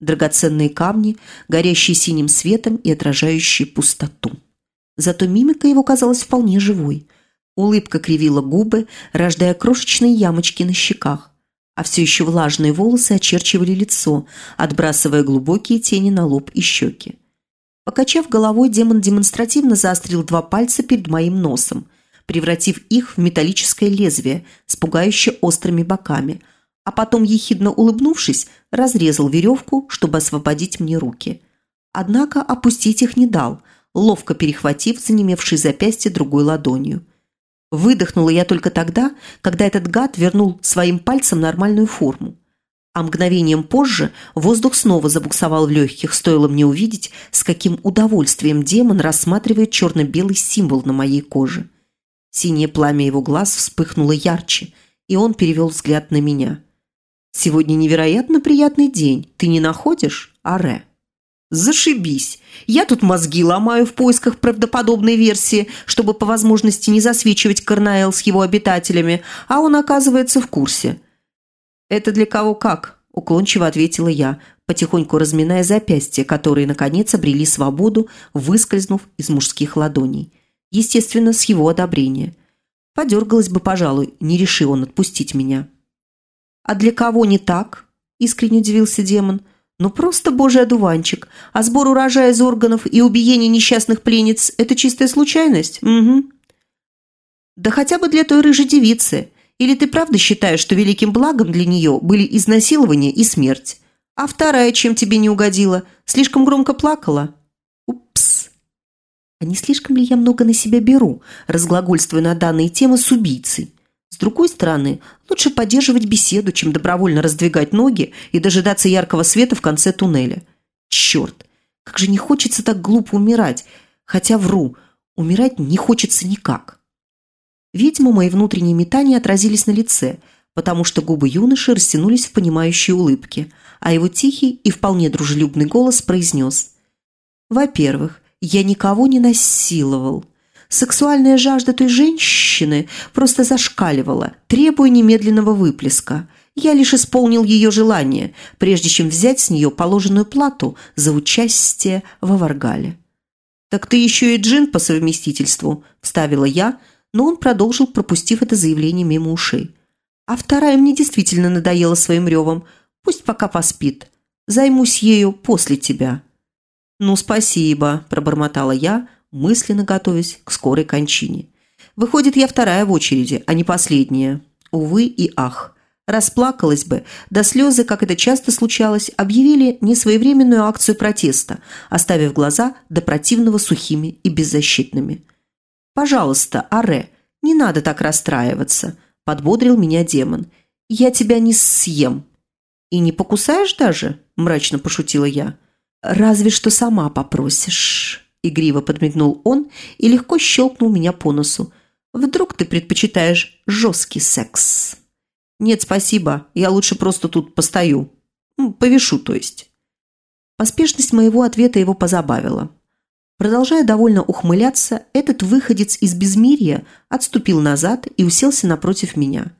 Драгоценные камни, горящие синим светом и отражающие пустоту. Зато мимика его казалась вполне живой. Улыбка кривила губы, рождая крошечные ямочки на щеках, а все еще влажные волосы очерчивали лицо, отбрасывая глубокие тени на лоб и щеки. Покачав головой, демон демонстративно заострил два пальца перед моим носом, превратив их в металлическое лезвие с пугающе острыми боками, а потом, ехидно улыбнувшись, разрезал веревку, чтобы освободить мне руки. Однако опустить их не дал, ловко перехватив занемевшие запястье другой ладонью. Выдохнула я только тогда, когда этот гад вернул своим пальцем нормальную форму. А мгновением позже воздух снова забуксовал в легких, стоило мне увидеть, с каким удовольствием демон рассматривает черно-белый символ на моей коже. Синее пламя его глаз вспыхнуло ярче, и он перевел взгляд на меня. «Сегодня невероятно приятный день, ты не находишь, Аре?» Зашибись! Я тут мозги ломаю в поисках правдоподобной версии, чтобы по возможности не засвечивать Карнаэл с его обитателями, а он оказывается в курсе. «Это для кого как?» – уклончиво ответила я, потихоньку разминая запястья, которые, наконец, обрели свободу, выскользнув из мужских ладоней. Естественно, с его одобрения. Подергалась бы, пожалуй, не решил он отпустить меня. «А для кого не так?» – искренне удивился демон – ну просто божий одуванчик. А сбор урожая из органов и убиение несчастных пленниц – это чистая случайность? Угу. Да хотя бы для той рыжей девицы. Или ты правда считаешь, что великим благом для нее были изнасилование и смерть? А вторая, чем тебе не угодила, слишком громко плакала? Упс. А не слишком ли я много на себя беру, разглагольствуя на данные темы с убийцей? С другой стороны, лучше поддерживать беседу, чем добровольно раздвигать ноги и дожидаться яркого света в конце туннеля. Черт, как же не хочется так глупо умирать, хотя вру, умирать не хочется никак. Видимо, мои внутренние метания отразились на лице, потому что губы юноши растянулись в понимающей улыбке, а его тихий и вполне дружелюбный голос произнес «Во-первых, я никого не насиловал». Сексуальная жажда той женщины просто зашкаливала, требуя немедленного выплеска. Я лишь исполнил ее желание, прежде чем взять с нее положенную плату за участие в Аваргале. «Так ты еще и джин по совместительству», – вставила я, но он продолжил, пропустив это заявление мимо ушей. «А вторая мне действительно надоела своим ревом. Пусть пока поспит. Займусь ею после тебя». «Ну, спасибо», – пробормотала я, мысленно готовясь к скорой кончине. Выходит, я вторая в очереди, а не последняя. Увы и ах. Расплакалась бы, да слезы, как это часто случалось, объявили несвоевременную акцию протеста, оставив глаза до противного сухими и беззащитными. «Пожалуйста, Аре, не надо так расстраиваться», – подбодрил меня демон. «Я тебя не съем». «И не покусаешь даже?» – мрачно пошутила я. «Разве что сама попросишь». – игриво подмигнул он и легко щелкнул меня по носу. «Вдруг ты предпочитаешь жесткий секс?» «Нет, спасибо, я лучше просто тут постою. Повешу, то есть». Поспешность моего ответа его позабавила. Продолжая довольно ухмыляться, этот выходец из безмирья отступил назад и уселся напротив меня.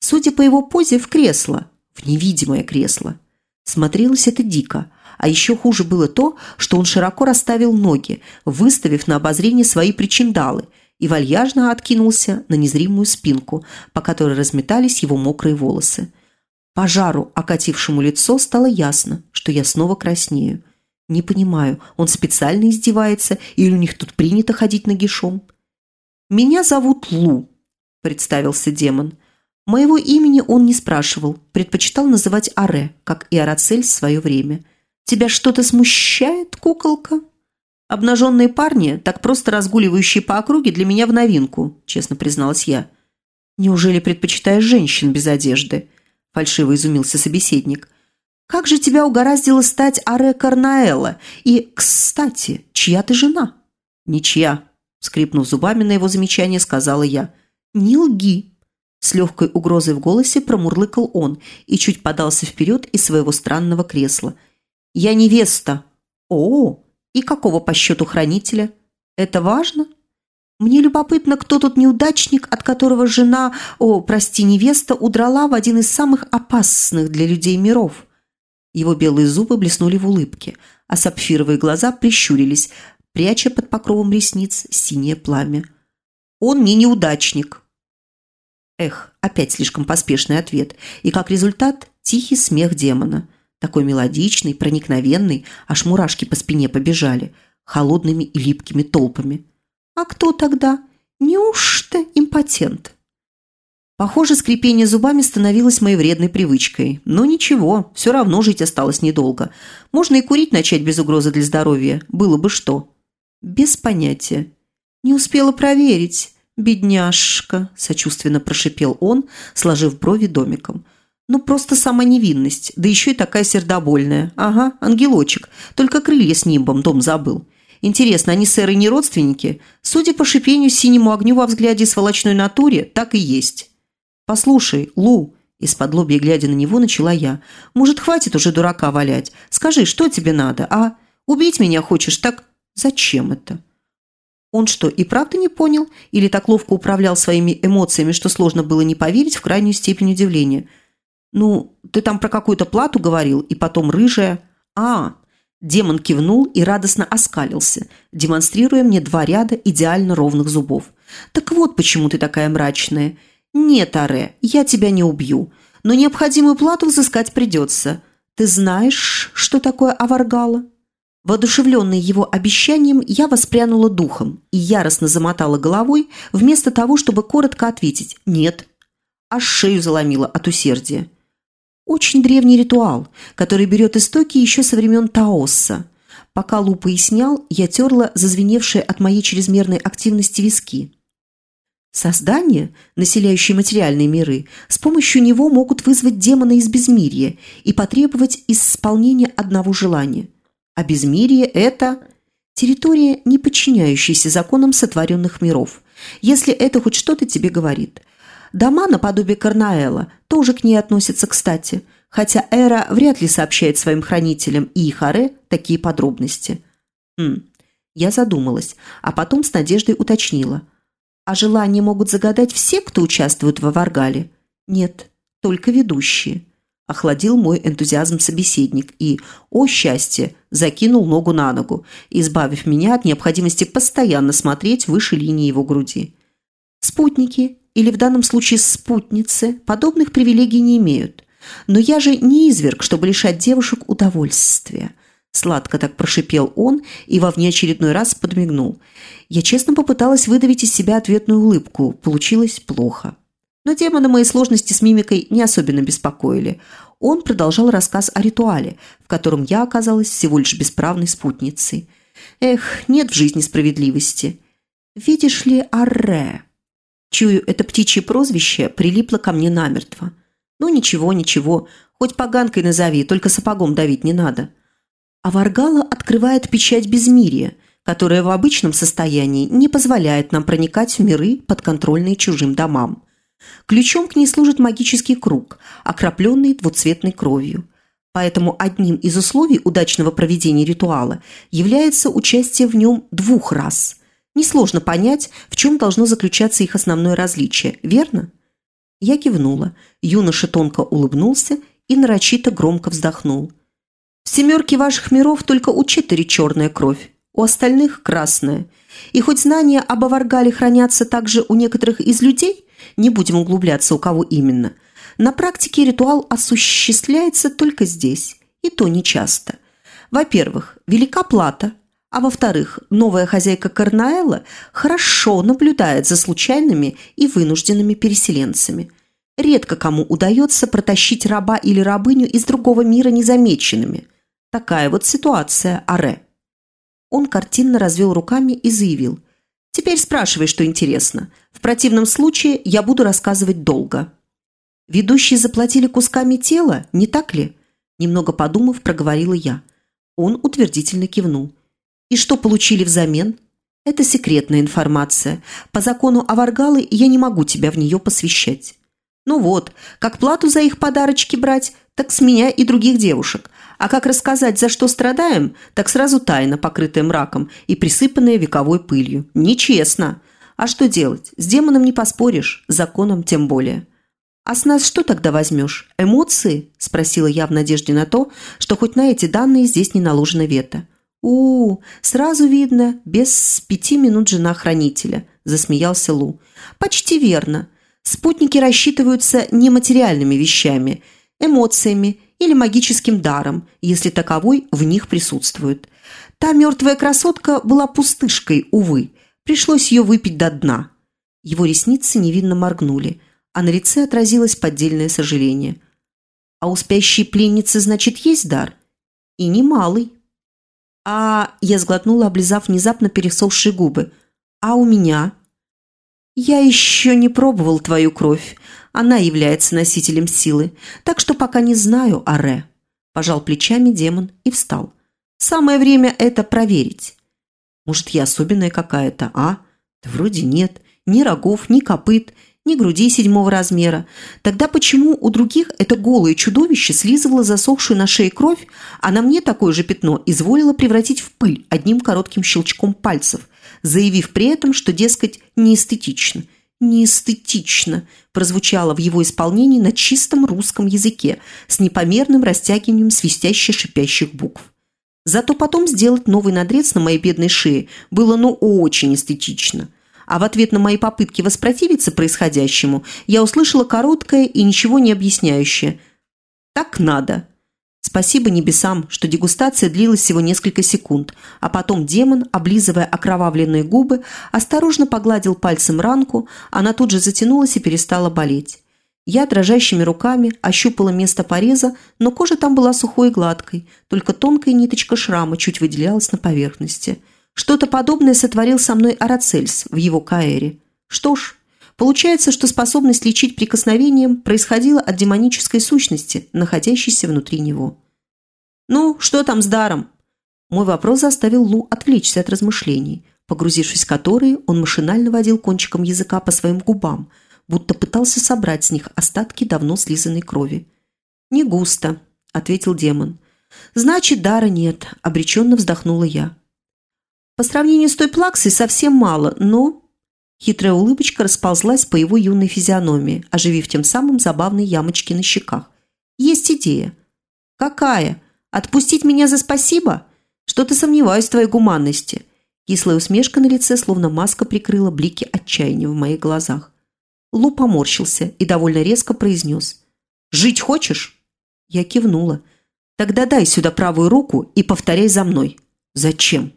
Судя по его позе, в кресло, в невидимое кресло. Смотрелось это дико, а еще хуже было то, что он широко расставил ноги, выставив на обозрение свои причиндалы и вальяжно откинулся на незримую спинку, по которой разметались его мокрые волосы. По жару, окатившему лицо, стало ясно, что я снова краснею. Не понимаю, он специально издевается или у них тут принято ходить нагишом? «Меня зовут Лу», – представился демон. Моего имени он не спрашивал, предпочитал называть Аре, как и Арацель в свое время. Тебя что-то смущает, куколка?» «Обнаженные парни, так просто разгуливающие по округе, для меня в новинку», – честно призналась я. «Неужели предпочитаешь женщин без одежды?» – фальшиво изумился собеседник. «Как же тебя угораздило стать Аре Карнаэла? И, кстати, чья ты жена?» «Ничья», – скрипнув зубами на его замечание, сказала я. «Не лги», с легкой угрозой в голосе промурлыкал он и чуть подался вперед из своего странного кресла – я невеста. О, и какого по счету хранителя? Это важно? Мне любопытно, кто тот неудачник, от которого жена, о, прости, невеста, удрала в один из самых опасных для людей миров. Его белые зубы блеснули в улыбке, а сапфировые глаза прищурились, пряча под покровом ресниц синее пламя. Он не неудачник. Эх, опять слишком поспешный ответ, и как результат тихий смех демона – такой мелодичный, проникновенный, аж мурашки по спине побежали, холодными и липкими толпами. «А кто тогда? Неужто импотент? Похоже, скрипение зубами становилось моей вредной привычкой. Но ничего, все равно жить осталось недолго. Можно и курить начать без угрозы для здоровья. Было бы что. Без понятия. Не успела проверить. «Бедняжка», – сочувственно прошипел он, сложив брови домиком. «Ну, просто сама невинность, да еще и такая сердобольная. Ага, ангелочек, только крылья с нимбом дом забыл. Интересно, они с Эрой не родственники? Судя по шипению синему огню во взгляде и сволочной натуре, так и есть». «Послушай, Лу», – из-под лобья глядя на него, начала я, «может, хватит уже дурака валять? Скажи, что тебе надо, а? Убить меня хочешь, так зачем это?» Он что, и правда не понял? Или так ловко управлял своими эмоциями, что сложно было не поверить в крайнюю степень удивления? «Ну, ты там про какую-то плату говорил, и потом рыжая». «А!» Демон кивнул и радостно оскалился, демонстрируя мне два ряда идеально ровных зубов. «Так вот почему ты такая мрачная. Нет, Аре, я тебя не убью, но необходимую плату взыскать придется. Ты знаешь, что такое аваргала?» Воодушевленный его обещанием, я воспрянула духом и яростно замотала головой, вместо того, чтобы коротко ответить «нет». Аж шею заломила от усердия. Очень древний ритуал, который берет истоки еще со времен Таосса. Пока Лу пояснял, я терла зазвеневшие от моей чрезмерной активности виски. Создания, населяющие материальные миры, с помощью него могут вызвать демона из безмирья и потребовать исполнения одного желания – а безмирие – это территория, не подчиняющаяся законам сотворенных миров, если это хоть что-то тебе говорит. Дома наподобие Карнаэла тоже к ней относятся кстати, хотя Эра вряд ли сообщает своим хранителям и Ихаре такие подробности. Хм, я задумалась, а потом с надеждой уточнила. А желания могут загадать все, кто участвует в Аваргале? Нет, только ведущие охладил мой энтузиазм собеседник и, о счастье, закинул ногу на ногу, избавив меня от необходимости постоянно смотреть выше линии его груди. Спутники, или в данном случае спутницы, подобных привилегий не имеют. Но я же не изверг, чтобы лишать девушек удовольствия. Сладко так прошипел он и во внеочередной раз подмигнул. Я честно попыталась выдавить из себя ответную улыбку. Получилось плохо. Но демона мои сложности с мимикой не особенно беспокоили. Он продолжал рассказ о ритуале, в котором я оказалась всего лишь бесправной спутницей. Эх, нет в жизни справедливости. Видишь ли, Арре? Чую, это птичье прозвище прилипло ко мне намертво. Ну ничего, ничего, хоть поганкой назови, только сапогом давить не надо. А Варгала открывает печать безмирия, которая в обычном состоянии не позволяет нам проникать в миры, подконтрольные чужим домам. Ключом к ней служит магический круг, окропленный двуцветной кровью. Поэтому одним из условий удачного проведения ритуала является участие в нем двух рас. Несложно понять, в чем должно заключаться их основное различие, верно? Я кивнула. Юноша тонко улыбнулся и нарочито громко вздохнул. «В семерке ваших миров только у четыре черная кровь, у остальных – красная. И хоть знания об Аваргале хранятся также у некоторых из людей – не будем углубляться, у кого именно. На практике ритуал осуществляется только здесь, и то нечасто. Во-первых, велика плата, а во-вторых, новая хозяйка Карнаэла хорошо наблюдает за случайными и вынужденными переселенцами. Редко кому удается протащить раба или рабыню из другого мира незамеченными. Такая вот ситуация, Аре. Он картинно развел руками и заявил – Теперь спрашивай, что интересно. В противном случае я буду рассказывать долго». «Ведущие заплатили кусками тела, не так ли?» Немного подумав, проговорила я. Он утвердительно кивнул. «И что получили взамен?» «Это секретная информация. По закону Аваргалы я не могу тебя в нее посвящать». «Ну вот, как плату за их подарочки брать, так с меня и других девушек. А как рассказать, за что страдаем, так сразу тайна, покрытая мраком и присыпанная вековой пылью. Нечестно. А что делать? С демоном не поспоришь, с законом тем более. «А с нас что тогда возьмешь? Эмоции?» – спросила я в надежде на то, что хоть на эти данные здесь не наложено вето. У, сразу видно, без пяти минут жена хранителя», – засмеялся Лу. «Почти верно. Спутники рассчитываются нематериальными вещами – эмоциями или магическим даром, если таковой в них присутствует. Та мертвая красотка была пустышкой, увы. Пришлось ее выпить до дна. Его ресницы невинно моргнули, а на лице отразилось поддельное сожаление. «А у спящей пленницы, значит, есть дар? И немалый». «А...» – я сглотнула, облизав внезапно пересохшие губы. «А у меня?» «Я еще не пробовал твою кровь. Она является носителем силы. Так что пока не знаю, Аре». Пожал плечами демон и встал. «Самое время это проверить». «Может, я особенная какая-то, а?» «Да вроде нет. Ни рогов, ни копыт, ни груди седьмого размера. Тогда почему у других это голое чудовище слизывало засохшую на шее кровь, а на мне такое же пятно изволило превратить в пыль одним коротким щелчком пальцев, заявив при этом, что, дескать, неэстетично? «Неэстетично» прозвучало в его исполнении на чистом русском языке с непомерным растягиванием свистяще-шипящих букв. Зато потом сделать новый надрез на моей бедной шее было ну очень эстетично – а в ответ на мои попытки воспротивиться происходящему я услышала короткое и ничего не объясняющее. «Так надо». Спасибо небесам, что дегустация длилась всего несколько секунд, а потом демон, облизывая окровавленные губы, осторожно погладил пальцем ранку, она тут же затянулась и перестала болеть. Я дрожащими руками ощупала место пореза, но кожа там была сухой и гладкой, только тонкая ниточка шрама чуть выделялась на поверхности – что-то подобное сотворил со мной Арацельс в его Каэре. Что ж, получается, что способность лечить прикосновением происходила от демонической сущности, находящейся внутри него. «Ну, что там с даром?» Мой вопрос заставил Лу отвлечься от размышлений, погрузившись в которые, он машинально водил кончиком языка по своим губам, будто пытался собрать с них остатки давно слизанной крови. «Не густо», — ответил демон. «Значит, дара нет», — обреченно вздохнула я. По сравнению с той плаксой совсем мало, но... Хитрая улыбочка расползлась по его юной физиономии, оживив тем самым забавные ямочки на щеках. «Есть идея». «Какая? Отпустить меня за спасибо? Что-то сомневаюсь в твоей гуманности». Кислая усмешка на лице, словно маска прикрыла блики отчаяния в моих глазах. Лу поморщился и довольно резко произнес. «Жить хочешь?» Я кивнула. «Тогда дай сюда правую руку и повторяй за мной». «Зачем?»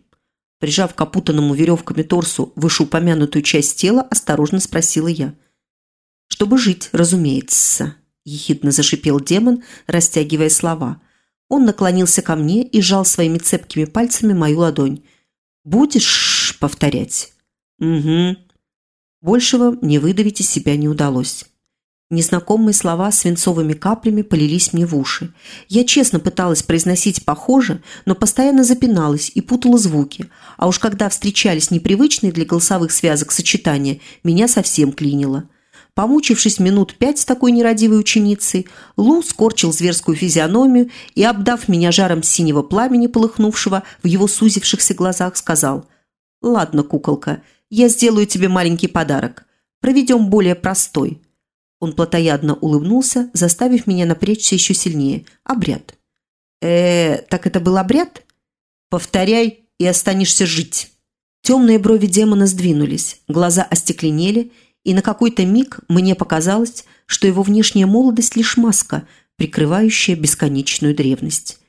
Прижав к опутанному веревками торсу вышеупомянутую часть тела, осторожно спросила я. «Чтобы жить, разумеется», – ехидно зашипел демон, растягивая слова. Он наклонился ко мне и сжал своими цепкими пальцами мою ладонь. «Будешь повторять?» «Угу». Большего мне выдавить из себя не удалось. Незнакомые слова свинцовыми каплями полились мне в уши. Я честно пыталась произносить похоже, но постоянно запиналась и путала звуки. А уж когда встречались непривычные для голосовых связок сочетания, меня совсем клинило. Помучившись минут пять с такой нерадивой ученицей, Лу скорчил зверскую физиономию и, обдав меня жаром синего пламени, полыхнувшего в его сузившихся глазах, сказал «Ладно, куколка, я сделаю тебе маленький подарок. Проведем более простой, он плотоядно улыбнулся, заставив меня напрячься еще сильнее. «Обряд». э так это был обряд?» «Повторяй, и останешься жить». Темные брови демона сдвинулись, глаза остекленели, и на какой-то миг мне показалось, что его внешняя молодость лишь маска, прикрывающая бесконечную древность.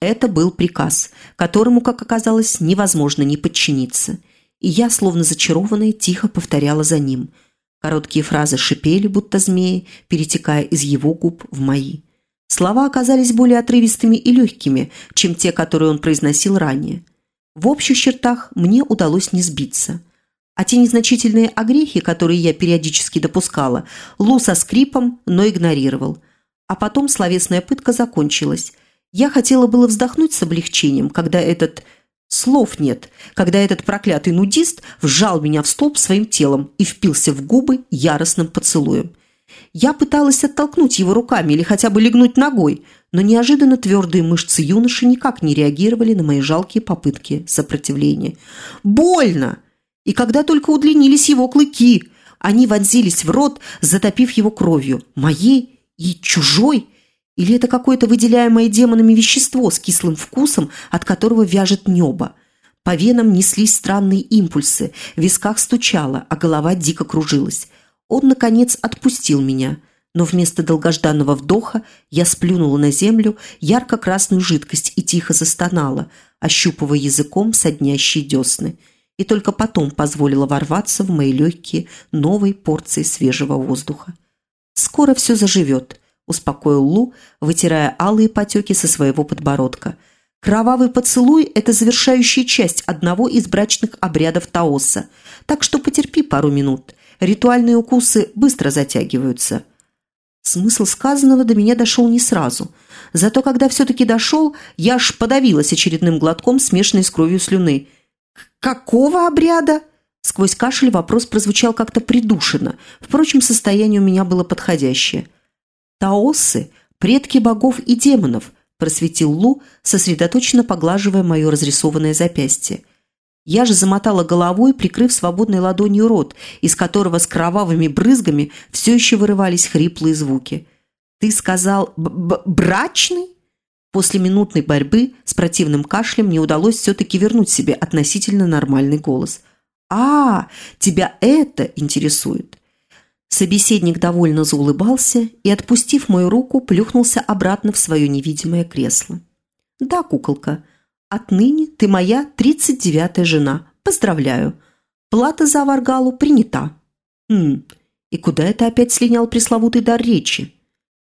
Это был приказ, которому, как оказалось, невозможно не подчиниться. И я, словно зачарованная, тихо повторяла за ним – Короткие фразы шипели, будто змеи, перетекая из его губ в мои. Слова оказались более отрывистыми и легкими, чем те, которые он произносил ранее. В общих чертах мне удалось не сбиться. А те незначительные огрехи, которые я периодически допускала, Лу со скрипом, но игнорировал. А потом словесная пытка закончилась. Я хотела было вздохнуть с облегчением, когда этот Слов нет, когда этот проклятый нудист вжал меня в столб своим телом и впился в губы яростным поцелуем. Я пыталась оттолкнуть его руками или хотя бы легнуть ногой, но неожиданно твердые мышцы юноши никак не реагировали на мои жалкие попытки сопротивления. «Больно!» И когда только удлинились его клыки, они вонзились в рот, затопив его кровью, моей и чужой – или это какое-то выделяемое демонами вещество с кислым вкусом, от которого вяжет небо? По венам неслись странные импульсы, в висках стучало, а голова дико кружилась. Он, наконец, отпустил меня, но вместо долгожданного вдоха я сплюнула на землю ярко-красную жидкость и тихо застонала, ощупывая языком соднящие десны. и только потом позволила ворваться в мои легкие новой порции свежего воздуха. «Скоро все заживет», – успокоил Лу, вытирая алые потеки со своего подбородка. «Кровавый поцелуй – это завершающая часть одного из брачных обрядов Таоса, так что потерпи пару минут. Ритуальные укусы быстро затягиваются». Смысл сказанного до меня дошел не сразу. Зато когда все-таки дошел, я аж подавилась очередным глотком, смешанной с кровью слюны. «Какого обряда?» Сквозь кашель вопрос прозвучал как-то придушенно. Впрочем, состояние у меня было подходящее. «Таосы – предки богов и демонов», – просветил Лу, сосредоточенно поглаживая мое разрисованное запястье. Я же замотала головой, прикрыв свободной ладонью рот, из которого с кровавыми брызгами все еще вырывались хриплые звуки. «Ты сказал брачный?» После минутной борьбы с противным кашлем мне удалось все-таки вернуть себе относительно нормальный голос. «А, тебя это интересует!» Собеседник довольно заулыбался и, отпустив мою руку, плюхнулся обратно в свое невидимое кресло. «Да, куколка, Отныне ты моя тридцать девятая жена. Поздравляю. Плата за Варгалу принята. Хм, и куда это опять слинял пресловутый дар речи?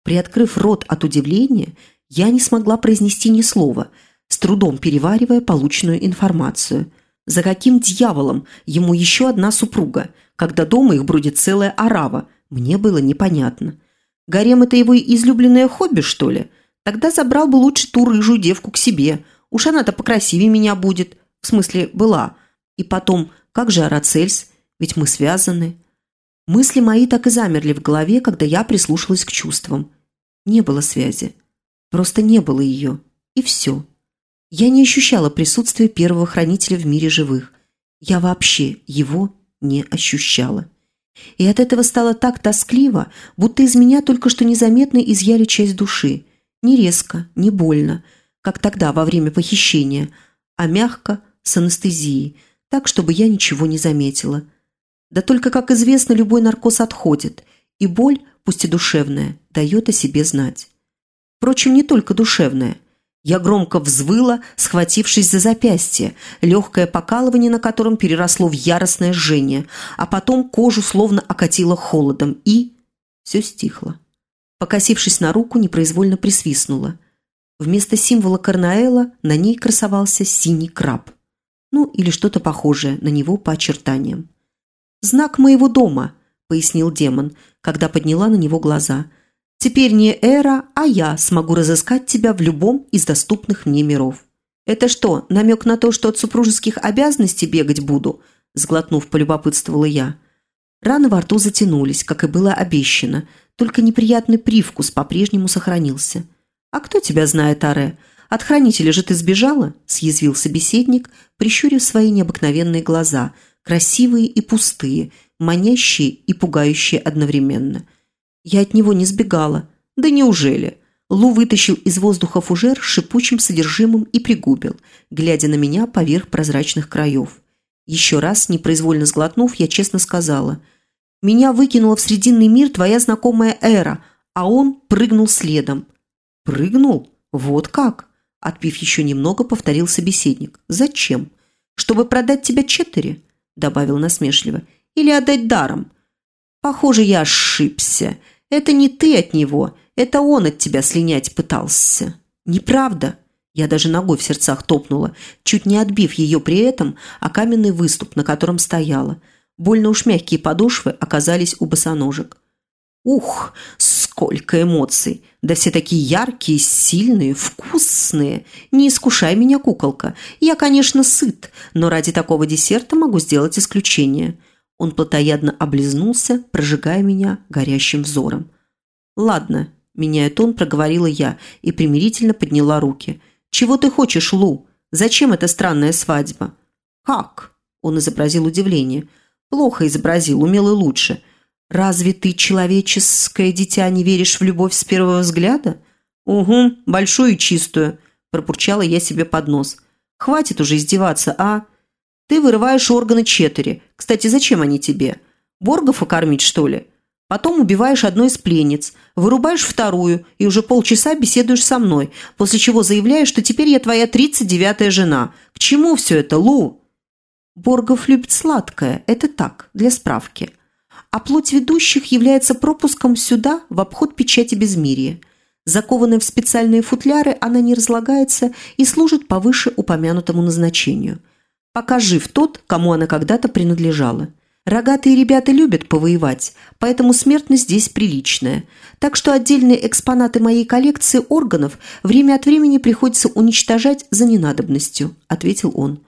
Приоткрыв рот от удивления, я не смогла произнести ни слова, с трудом переваривая полученную информацию. За каким дьяволом ему еще одна супруга, когда дома их бродит целая орава, мне было непонятно. Гарем – это его излюбленное хобби, что ли? Тогда забрал бы лучше ту рыжую девку к себе – Уж она-то покрасивее меня будет. В смысле, была. И потом, как же Арацельс? Ведь мы связаны. Мысли мои так и замерли в голове, когда я прислушалась к чувствам. Не было связи. Просто не было ее. И все. Я не ощущала присутствия первого хранителя в мире живых. Я вообще его не ощущала. И от этого стало так тоскливо, будто из меня только что незаметно изъяли часть души. Не резко, не больно, как тогда во время похищения, а мягко, с анестезией, так, чтобы я ничего не заметила. Да только, как известно, любой наркоз отходит, и боль, пусть и душевная, дает о себе знать. Впрочем, не только душевная. Я громко взвыла, схватившись за запястье, легкое покалывание на котором переросло в яростное жжение, а потом кожу словно окатило холодом, и... Все стихло. Покосившись на руку, непроизвольно присвистнула. Вместо символа Карнаэла на ней красовался синий краб. Ну, или что-то похожее на него по очертаниям. «Знак моего дома», — пояснил демон, когда подняла на него глаза. «Теперь не Эра, а я смогу разыскать тебя в любом из доступных мне миров». «Это что, намек на то, что от супружеских обязанностей бегать буду?» Сглотнув, полюбопытствовала я. Раны во рту затянулись, как и было обещано, только неприятный привкус по-прежнему сохранился. «А кто тебя знает, Аре? От хранителя же ты сбежала?» – съязвил собеседник, прищурив свои необыкновенные глаза, красивые и пустые, манящие и пугающие одновременно. «Я от него не сбегала. Да неужели?» Лу вытащил из воздуха фужер с шипучим содержимым и пригубил, глядя на меня поверх прозрачных краев. Еще раз, непроизвольно сглотнув, я честно сказала. «Меня выкинула в срединный мир твоя знакомая Эра, а он прыгнул следом. «Прыгнул? Вот как?» Отпив еще немного, повторил собеседник. «Зачем? Чтобы продать тебя четыре?» Добавил насмешливо. «Или отдать даром?» «Похоже, я ошибся. Это не ты от него, это он от тебя слинять пытался». «Неправда!» Я даже ногой в сердцах топнула, чуть не отбив ее при этом, а каменный выступ, на котором стояла. Больно уж мягкие подошвы оказались у босоножек. «Ух, сколько эмоций! Да все такие яркие, сильные, вкусные. Не искушай меня, куколка. Я, конечно, сыт, но ради такого десерта могу сделать исключение». Он плотоядно облизнулся, прожигая меня горящим взором. «Ладно», – меняя тон, проговорила я и примирительно подняла руки. «Чего ты хочешь, Лу? Зачем эта странная свадьба?» «Как?» – он изобразил удивление. «Плохо изобразил, умел и лучше». «Разве ты, человеческое дитя, не веришь в любовь с первого взгляда?» «Угу, большую и чистую», – пробурчала я себе под нос. «Хватит уже издеваться, а? Ты вырываешь органы четыре. Кстати, зачем они тебе? Боргов окормить, что ли? Потом убиваешь одну из пленниц, вырубаешь вторую и уже полчаса беседуешь со мной, после чего заявляешь, что теперь я твоя тридцать девятая жена. К чему все это, Лу?» Боргов любит сладкое, это так, для справки. А плоть ведущих является пропуском сюда в обход печати безмирия. Закованная в специальные футляры, она не разлагается и служит по выше упомянутому назначению. Пока жив тот, кому она когда-то принадлежала. Рогатые ребята любят повоевать, поэтому смертность здесь приличная. Так что отдельные экспонаты моей коллекции органов время от времени приходится уничтожать за ненадобностью», – ответил он.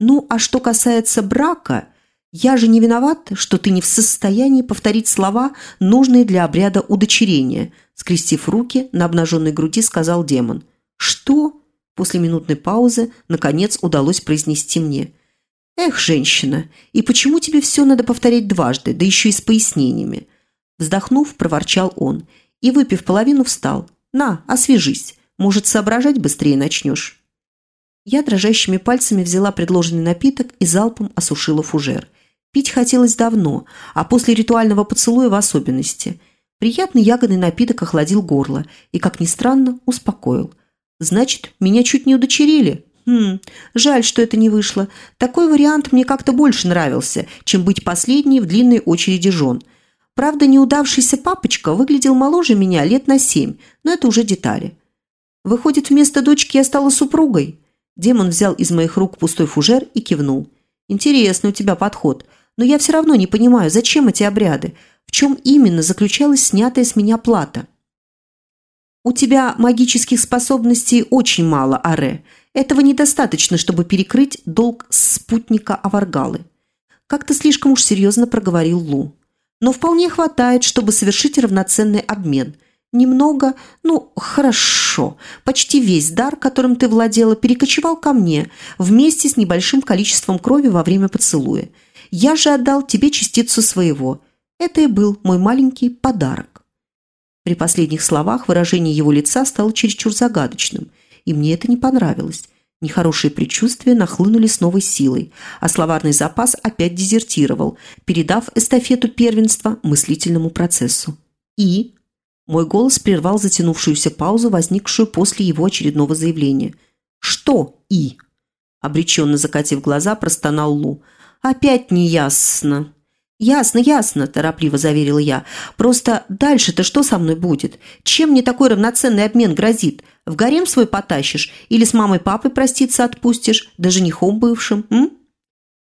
«Ну, а что касается брака, я же не виноват, что ты не в состоянии повторить слова, нужные для обряда удочерения», – скрестив руки на обнаженной груди, сказал демон. «Что?» – после минутной паузы, наконец, удалось произнести мне – «Эх, женщина, и почему тебе все надо повторять дважды, да еще и с пояснениями?» Вздохнув, проворчал он и, выпив половину, встал. «На, освежись, может, соображать быстрее начнешь». Я дрожащими пальцами взяла предложенный напиток и залпом осушила фужер. Пить хотелось давно, а после ритуального поцелуя в особенности. Приятный ягодный напиток охладил горло и, как ни странно, успокоил. «Значит, меня чуть не удочерили?» Хм, жаль, что это не вышло. Такой вариант мне как-то больше нравился, чем быть последней в длинной очереди жен. Правда, неудавшийся папочка выглядел моложе меня лет на семь, но это уже детали. Выходит, вместо дочки я стала супругой? Демон взял из моих рук пустой фужер и кивнул. Интересный у тебя подход, но я все равно не понимаю, зачем эти обряды? В чем именно заключалась снятая с меня плата? У тебя магических способностей очень мало, Аре. Этого недостаточно, чтобы перекрыть долг спутника Аваргалы. Как-то слишком уж серьезно проговорил Лу. Но вполне хватает, чтобы совершить равноценный обмен. Немного, ну, хорошо. Почти весь дар, которым ты владела, перекочевал ко мне, вместе с небольшим количеством крови во время поцелуя. Я же отдал тебе частицу своего. Это и был мой маленький подарок. При последних словах выражение его лица стало чересчур загадочным – и мне это не понравилось. Нехорошие предчувствия нахлынули с новой силой, а словарный запас опять дезертировал, передав эстафету первенства мыслительному процессу. И... Мой голос прервал затянувшуюся паузу, возникшую после его очередного заявления. «Что «и»?» Обреченно закатив глаза, простонал Лу. «Опять неясно». «Ясно, ясно», – торопливо заверила я. «Просто дальше-то что со мной будет? Чем мне такой равноценный обмен грозит? В гарем свой потащишь? Или с мамой-папой проститься отпустишь? Да женихом бывшим, м?»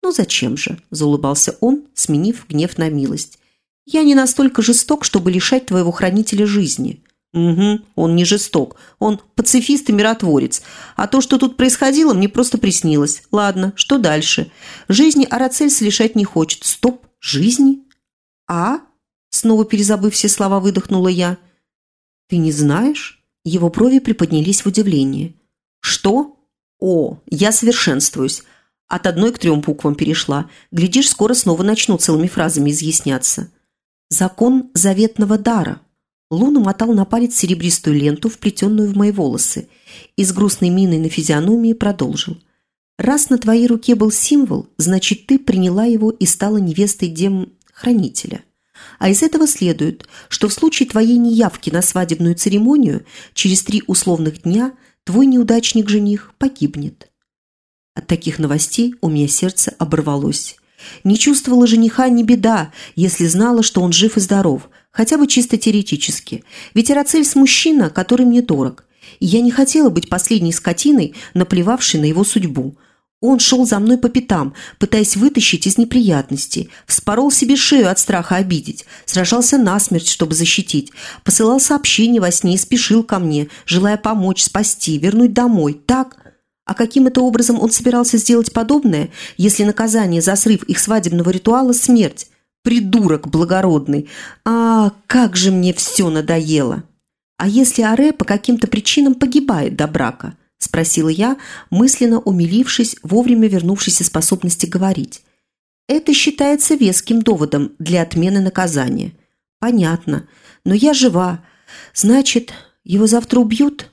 «Ну зачем же?» – заулыбался он, сменив гнев на милость. «Я не настолько жесток, чтобы лишать твоего хранителя жизни». «Угу, он не жесток. Он пацифист и миротворец. А то, что тут происходило, мне просто приснилось. Ладно, что дальше? Жизни Арацельс лишать не хочет. Стоп, жизни? А? Снова перезабыв все слова, выдохнула я. Ты не знаешь? Его брови приподнялись в удивлении. Что? О, я совершенствуюсь. От одной к трем буквам перешла. Глядишь, скоро снова начну целыми фразами изъясняться. Закон заветного дара. Луна мотал на палец серебристую ленту, вплетенную в мои волосы, и с грустной миной на физиономии продолжил. Раз на твоей руке был символ, значит, ты приняла его и стала невестой дем-хранителя. А из этого следует, что в случае твоей неявки на свадебную церемонию через три условных дня твой неудачник-жених погибнет. От таких новостей у меня сердце оборвалось. Не чувствовала жениха не беда, если знала, что он жив и здоров, хотя бы чисто теоретически. Ведь Арацельс мужчина, который мне дорог. И я не хотела быть последней скотиной, наплевавшей на его судьбу, он шел за мной по пятам, пытаясь вытащить из неприятностей, вспорол себе шею от страха обидеть, сражался насмерть, чтобы защитить, посылал сообщения во сне и спешил ко мне, желая помочь, спасти, вернуть домой. Так? А каким это образом он собирался сделать подобное, если наказание за срыв их свадебного ритуала – смерть? Придурок благородный! А, как же мне все надоело! А если Аре по каким-то причинам погибает до брака –– спросила я, мысленно умилившись вовремя вернувшейся способности говорить. «Это считается веским доводом для отмены наказания». «Понятно. Но я жива. Значит, его завтра убьют?»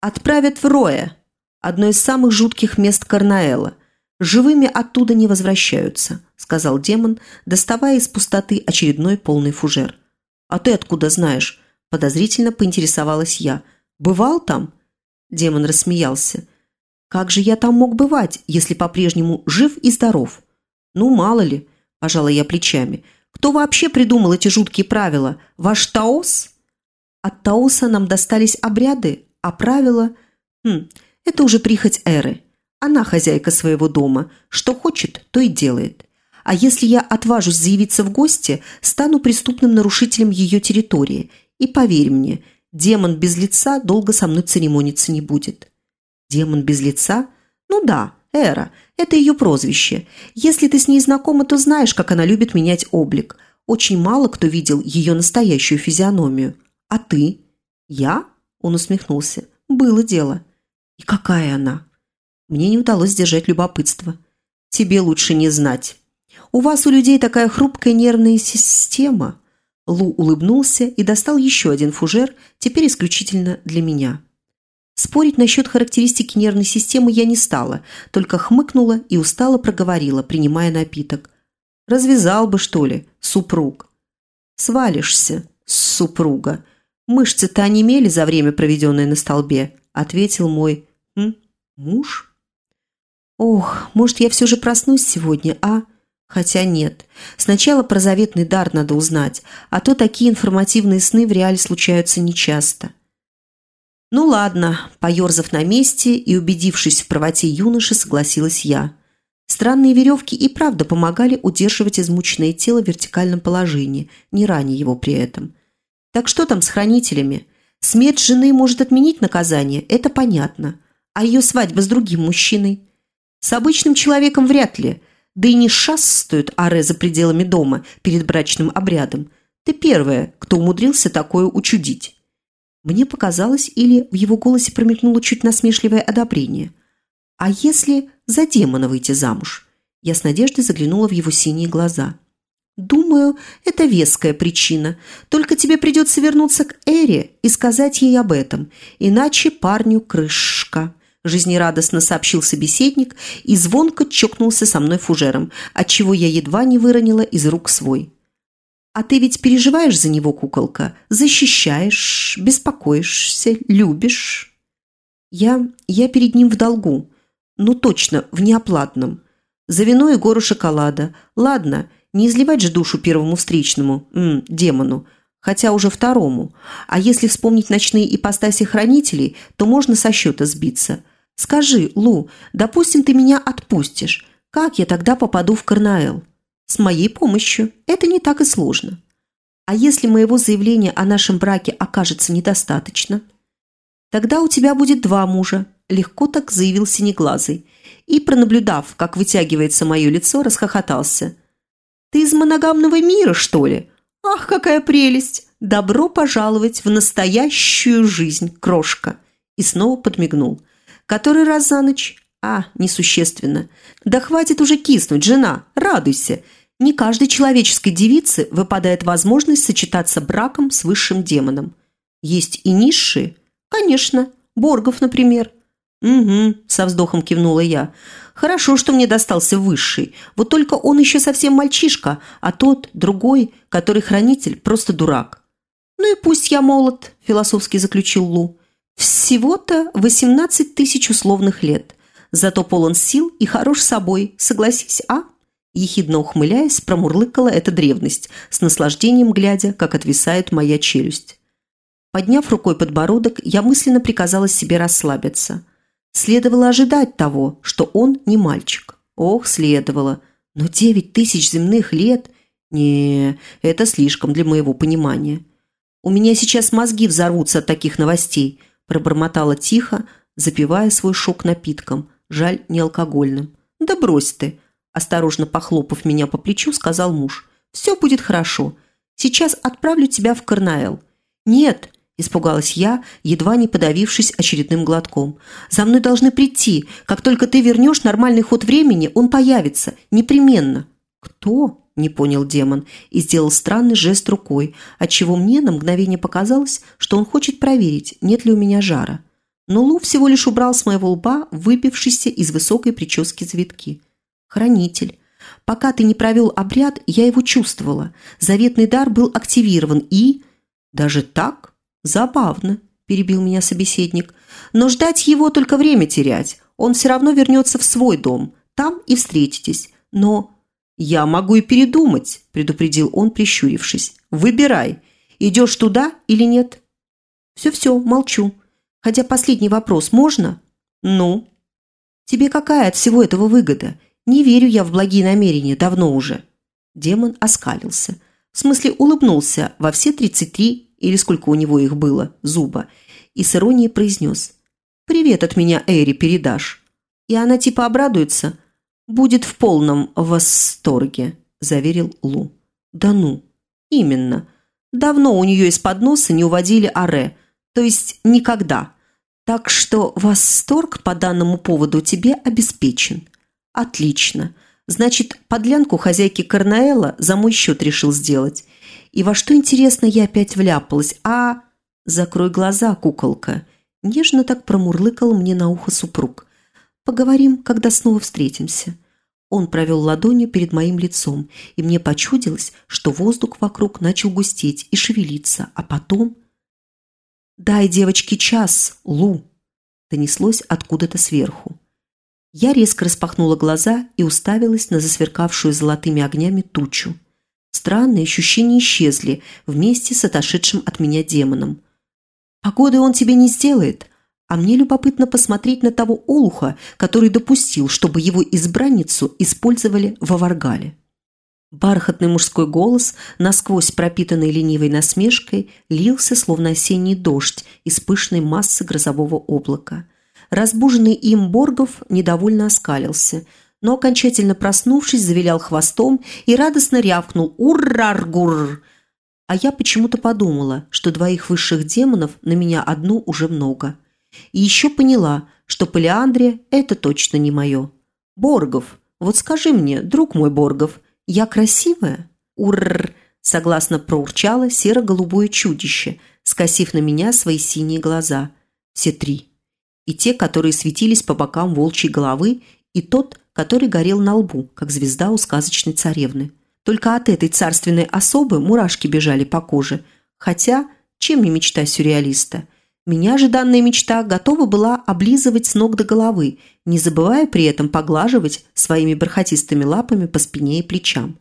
«Отправят в Роя, одно из самых жутких мест Карнаэла. Живыми оттуда не возвращаются», – сказал демон, доставая из пустоты очередной полный фужер. «А ты откуда знаешь?» – подозрительно поинтересовалась я. «Бывал там?» Демон рассмеялся. «Как же я там мог бывать, если по-прежнему жив и здоров? «Ну, мало ли», – пожала я плечами. «Кто вообще придумал эти жуткие правила? Ваш Таос?» От Таоса нам достались обряды, а правила... Хм, это уже прихоть Эры. Она хозяйка своего дома. Что хочет, то и делает. А если я отважусь заявиться в гости, стану преступным нарушителем ее территории. И поверь мне, демон без лица долго со мной церемониться не будет. Демон без лица? Ну да, Эра. Это ее прозвище. Если ты с ней знакома, то знаешь, как она любит менять облик. Очень мало кто видел ее настоящую физиономию. А ты? Я? Он усмехнулся. Было дело. И какая она? Мне не удалось сдержать любопытство. Тебе лучше не знать. У вас у людей такая хрупкая нервная система. Лу улыбнулся и достал еще один фужер, теперь исключительно для меня. Спорить насчет характеристики нервной системы я не стала, только хмыкнула и устало проговорила, принимая напиток. «Развязал бы, что ли, супруг?» «Свалишься, супруга. Мышцы-то онемели за время, проведенное на столбе», – ответил мой «М? муж». «Ох, может, я все же проснусь сегодня, а?» Хотя нет. Сначала про заветный дар надо узнать, а то такие информативные сны в реале случаются нечасто. Ну ладно, поерзав на месте и убедившись в правоте юноши, согласилась я. Странные веревки и правда помогали удерживать измученное тело в вертикальном положении, не раня его при этом. Так что там с хранителями? Смерть жены может отменить наказание, это понятно. А ее свадьба с другим мужчиной? С обычным человеком вряд ли – да и не шастают аре за пределами дома перед брачным обрядом. Ты первая, кто умудрился такое учудить. Мне показалось, или в его голосе промелькнуло чуть насмешливое одобрение. А если за демона выйти замуж? Я с надеждой заглянула в его синие глаза. «Думаю, это веская причина. Только тебе придется вернуться к Эре и сказать ей об этом, иначе парню крышка жизнерадостно сообщил собеседник и звонко чокнулся со мной фужером, отчего я едва не выронила из рук свой. «А ты ведь переживаешь за него, куколка? Защищаешь, беспокоишься, любишь?» «Я... я перед ним в долгу. Ну точно, в неоплатном. За вино и гору шоколада. Ладно, не изливать же душу первому встречному, м, демону, хотя уже второму. А если вспомнить ночные ипостаси хранителей, то можно со счета сбиться. Скажи, Лу, допустим, ты меня отпустишь. Как я тогда попаду в Карнаэл? С моей помощью. Это не так и сложно. А если моего заявления о нашем браке окажется недостаточно? Тогда у тебя будет два мужа, легко так заявил Синеглазый. И, пронаблюдав, как вытягивается мое лицо, расхохотался. «Ты из моногамного мира, что ли? Ах, какая прелесть! Добро пожаловать в настоящую жизнь, крошка!» И снова подмигнул – Который раз за ночь? А, несущественно. Да хватит уже киснуть, жена, радуйся. Не каждой человеческой девице выпадает возможность сочетаться браком с высшим демоном. Есть и низшие? Конечно. Боргов, например. «Угу», – со вздохом кивнула я. «Хорошо, что мне достался высший. Вот только он еще совсем мальчишка, а тот, другой, который хранитель, просто дурак». «Ну и пусть я молод», – философски заключил Лу. Всего-то 18 тысяч условных лет. Зато полон сил и хорош собой, согласись, а? Ехидно ухмыляясь, промурлыкала эта древность, с наслаждением глядя, как отвисает моя челюсть. Подняв рукой подбородок, я мысленно приказала себе расслабиться. Следовало ожидать того, что он не мальчик. Ох, следовало. Но девять тысяч земных лет? Не, это слишком для моего понимания. У меня сейчас мозги взорвутся от таких новостей – пробормотала тихо, запивая свой шок напитком, жаль, не алкогольным. «Да брось ты!» Осторожно похлопав меня по плечу, сказал муж. «Все будет хорошо. Сейчас отправлю тебя в Карнаэл». «Нет!» – испугалась я, едва не подавившись очередным глотком. «За мной должны прийти. Как только ты вернешь нормальный ход времени, он появится. Непременно». «Кто?» – не понял демон и сделал странный жест рукой, отчего мне на мгновение показалось, что он хочет проверить, нет ли у меня жара. Но Лу всего лишь убрал с моего лба выбившийся из высокой прически завитки. «Хранитель. Пока ты не провел обряд, я его чувствовала. Заветный дар был активирован и...» «Даже так? Забавно», – перебил меня собеседник. «Но ждать его только время терять. Он все равно вернется в свой дом. Там и встретитесь. Но «Я могу и передумать», – предупредил он, прищурившись. «Выбирай, идешь туда или нет?» «Все-все, молчу. Хотя последний вопрос можно?» «Ну?» «Тебе какая от всего этого выгода? Не верю я в благие намерения, давно уже». Демон оскалился. В смысле, улыбнулся во все тридцать три, или сколько у него их было, зуба, и с иронией произнес. «Привет от меня Эри передашь». И она типа обрадуется. «Будет в полном восторге», – заверил Лу. «Да ну, именно. Давно у нее из-под носа не уводили аре, то есть никогда. Так что восторг по данному поводу тебе обеспечен. Отлично. Значит, подлянку хозяйки Карнаэла за мой счет решил сделать. И во что, интересно, я опять вляпалась? А... Закрой глаза, куколка. Нежно так промурлыкал мне на ухо супруг. Поговорим, когда снова встретимся. Он провел ладонью перед моим лицом, и мне почудилось, что воздух вокруг начал густеть и шевелиться, а потом... «Дай девочке час, Лу!» донеслось откуда-то сверху. Я резко распахнула глаза и уставилась на засверкавшую золотыми огнями тучу. Странные ощущения исчезли вместе с отошедшим от меня демоном. «Погоды он тебе не сделает, а мне любопытно посмотреть на того олуха, который допустил, чтобы его избранницу использовали в аваргале». Бархатный мужской голос, насквозь пропитанный ленивой насмешкой, лился, словно осенний дождь из пышной массы грозового облака. Разбуженный им Боргов недовольно оскалился, но, окончательно проснувшись, завилял хвостом и радостно рявкнул «Урраргурр!». А я почему-то подумала, что двоих высших демонов на меня одну уже много. И еще поняла, что полиандрия – это точно не мое. «Боргов, вот скажи мне, друг мой Боргов, я красивая?» «Уррр!» – согласно проурчало серо-голубое чудище, скосив на меня свои синие глаза. Все три и те, которые светились по бокам волчьей головы, и тот, который горел на лбу, как звезда у сказочной царевны. Только от этой царственной особы мурашки бежали по коже. Хотя, чем не мечта сюрреалиста? Меня же данная мечта готова была облизывать с ног до головы, не забывая при этом поглаживать своими бархатистыми лапами по спине и плечам.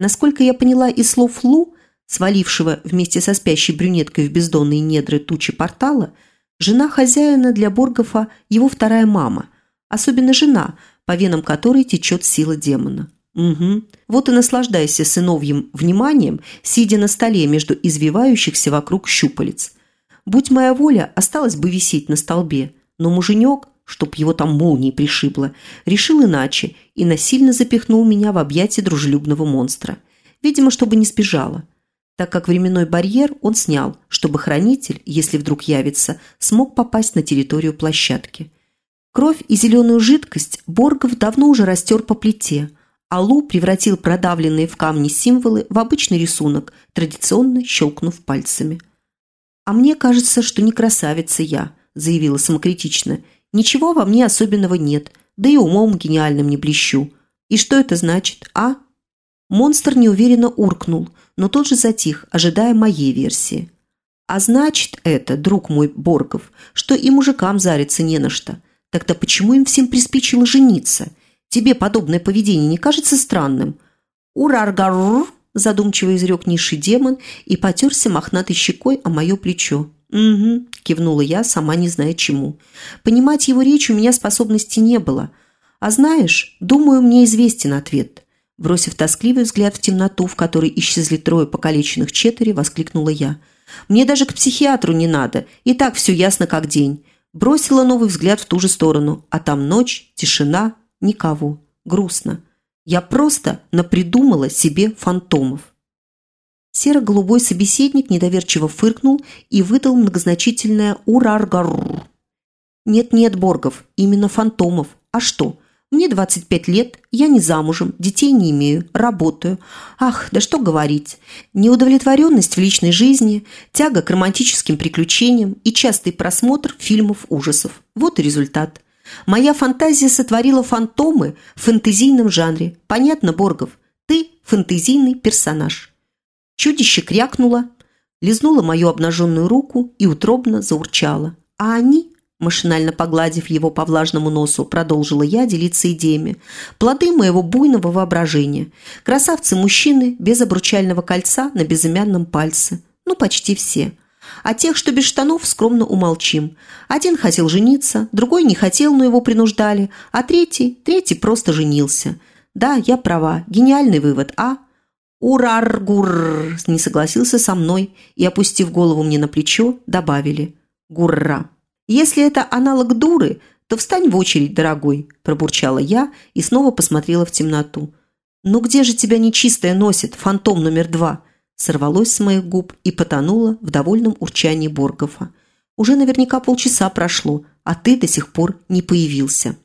Насколько я поняла из слов Лу, свалившего вместе со спящей брюнеткой в бездонные недры тучи портала, Жена хозяина для Боргофа – его вторая мама, особенно жена, по венам которой течет сила демона. Угу. Вот и наслаждайся сыновьим вниманием, сидя на столе между извивающихся вокруг щупалец. Будь моя воля, осталось бы висеть на столбе, но муженек, чтоб его там молнией пришибло, решил иначе и насильно запихнул меня в объятия дружелюбного монстра. Видимо, чтобы не сбежала так как временной барьер он снял, чтобы хранитель, если вдруг явится, смог попасть на территорию площадки. Кровь и зеленую жидкость Боргов давно уже растер по плите, а Лу превратил продавленные в камни символы в обычный рисунок, традиционно щелкнув пальцами. «А мне кажется, что не красавица я», – заявила самокритично. «Ничего во мне особенного нет, да и умом гениальным не блещу. И что это значит, а?» Монстр неуверенно уркнул, но тот же затих, ожидая моей версии. А значит это, друг мой Боргов, что и мужикам зариться не на что. Тогда почему им всем приспичило жениться? Тебе подобное поведение не кажется странным? Ураргарур, задумчиво изрек низший демон и потерся мохнатой щекой о мое плечо. «Угу», – кивнула я, сама не зная чему. Понимать его речь у меня способности не было. А знаешь, думаю, мне известен ответ. Бросив тоскливый взгляд в темноту, в которой исчезли трое покалеченных четыре, воскликнула я. «Мне даже к психиатру не надо, и так все ясно как день». Бросила новый взгляд в ту же сторону, а там ночь, тишина, никого. Грустно. Я просто напридумала себе фантомов. Серо-голубой собеседник недоверчиво фыркнул и выдал многозначительное «Ураргару». «Нет-нет, Боргов, именно фантомов. А что? Мне 25 лет, я не замужем, детей не имею, работаю. Ах, да что говорить. Неудовлетворенность в личной жизни, тяга к романтическим приключениям и частый просмотр фильмов ужасов. Вот и результат. Моя фантазия сотворила фантомы в фэнтезийном жанре. Понятно, Боргов? Ты фэнтезийный персонаж. Чудище крякнуло, лизнуло мою обнаженную руку и утробно заурчало. А они машинально погладив его по влажному носу, продолжила я делиться идеями. Плоды моего буйного воображения. Красавцы-мужчины без обручального кольца на безымянном пальце. Ну, почти все. А тех, что без штанов, скромно умолчим. Один хотел жениться, другой не хотел, но его принуждали, а третий, третий просто женился. Да, я права, гениальный вывод, а? «Урар-гурр!» – не согласился со мной и, опустив голову мне на плечо, добавили «Гурра!». «Если это аналог дуры, то встань в очередь, дорогой», – пробурчала я и снова посмотрела в темноту. «Ну где же тебя нечистое носит, фантом номер два?» Сорвалось с моих губ и потонуло в довольном урчании Боргофа. «Уже наверняка полчаса прошло, а ты до сих пор не появился».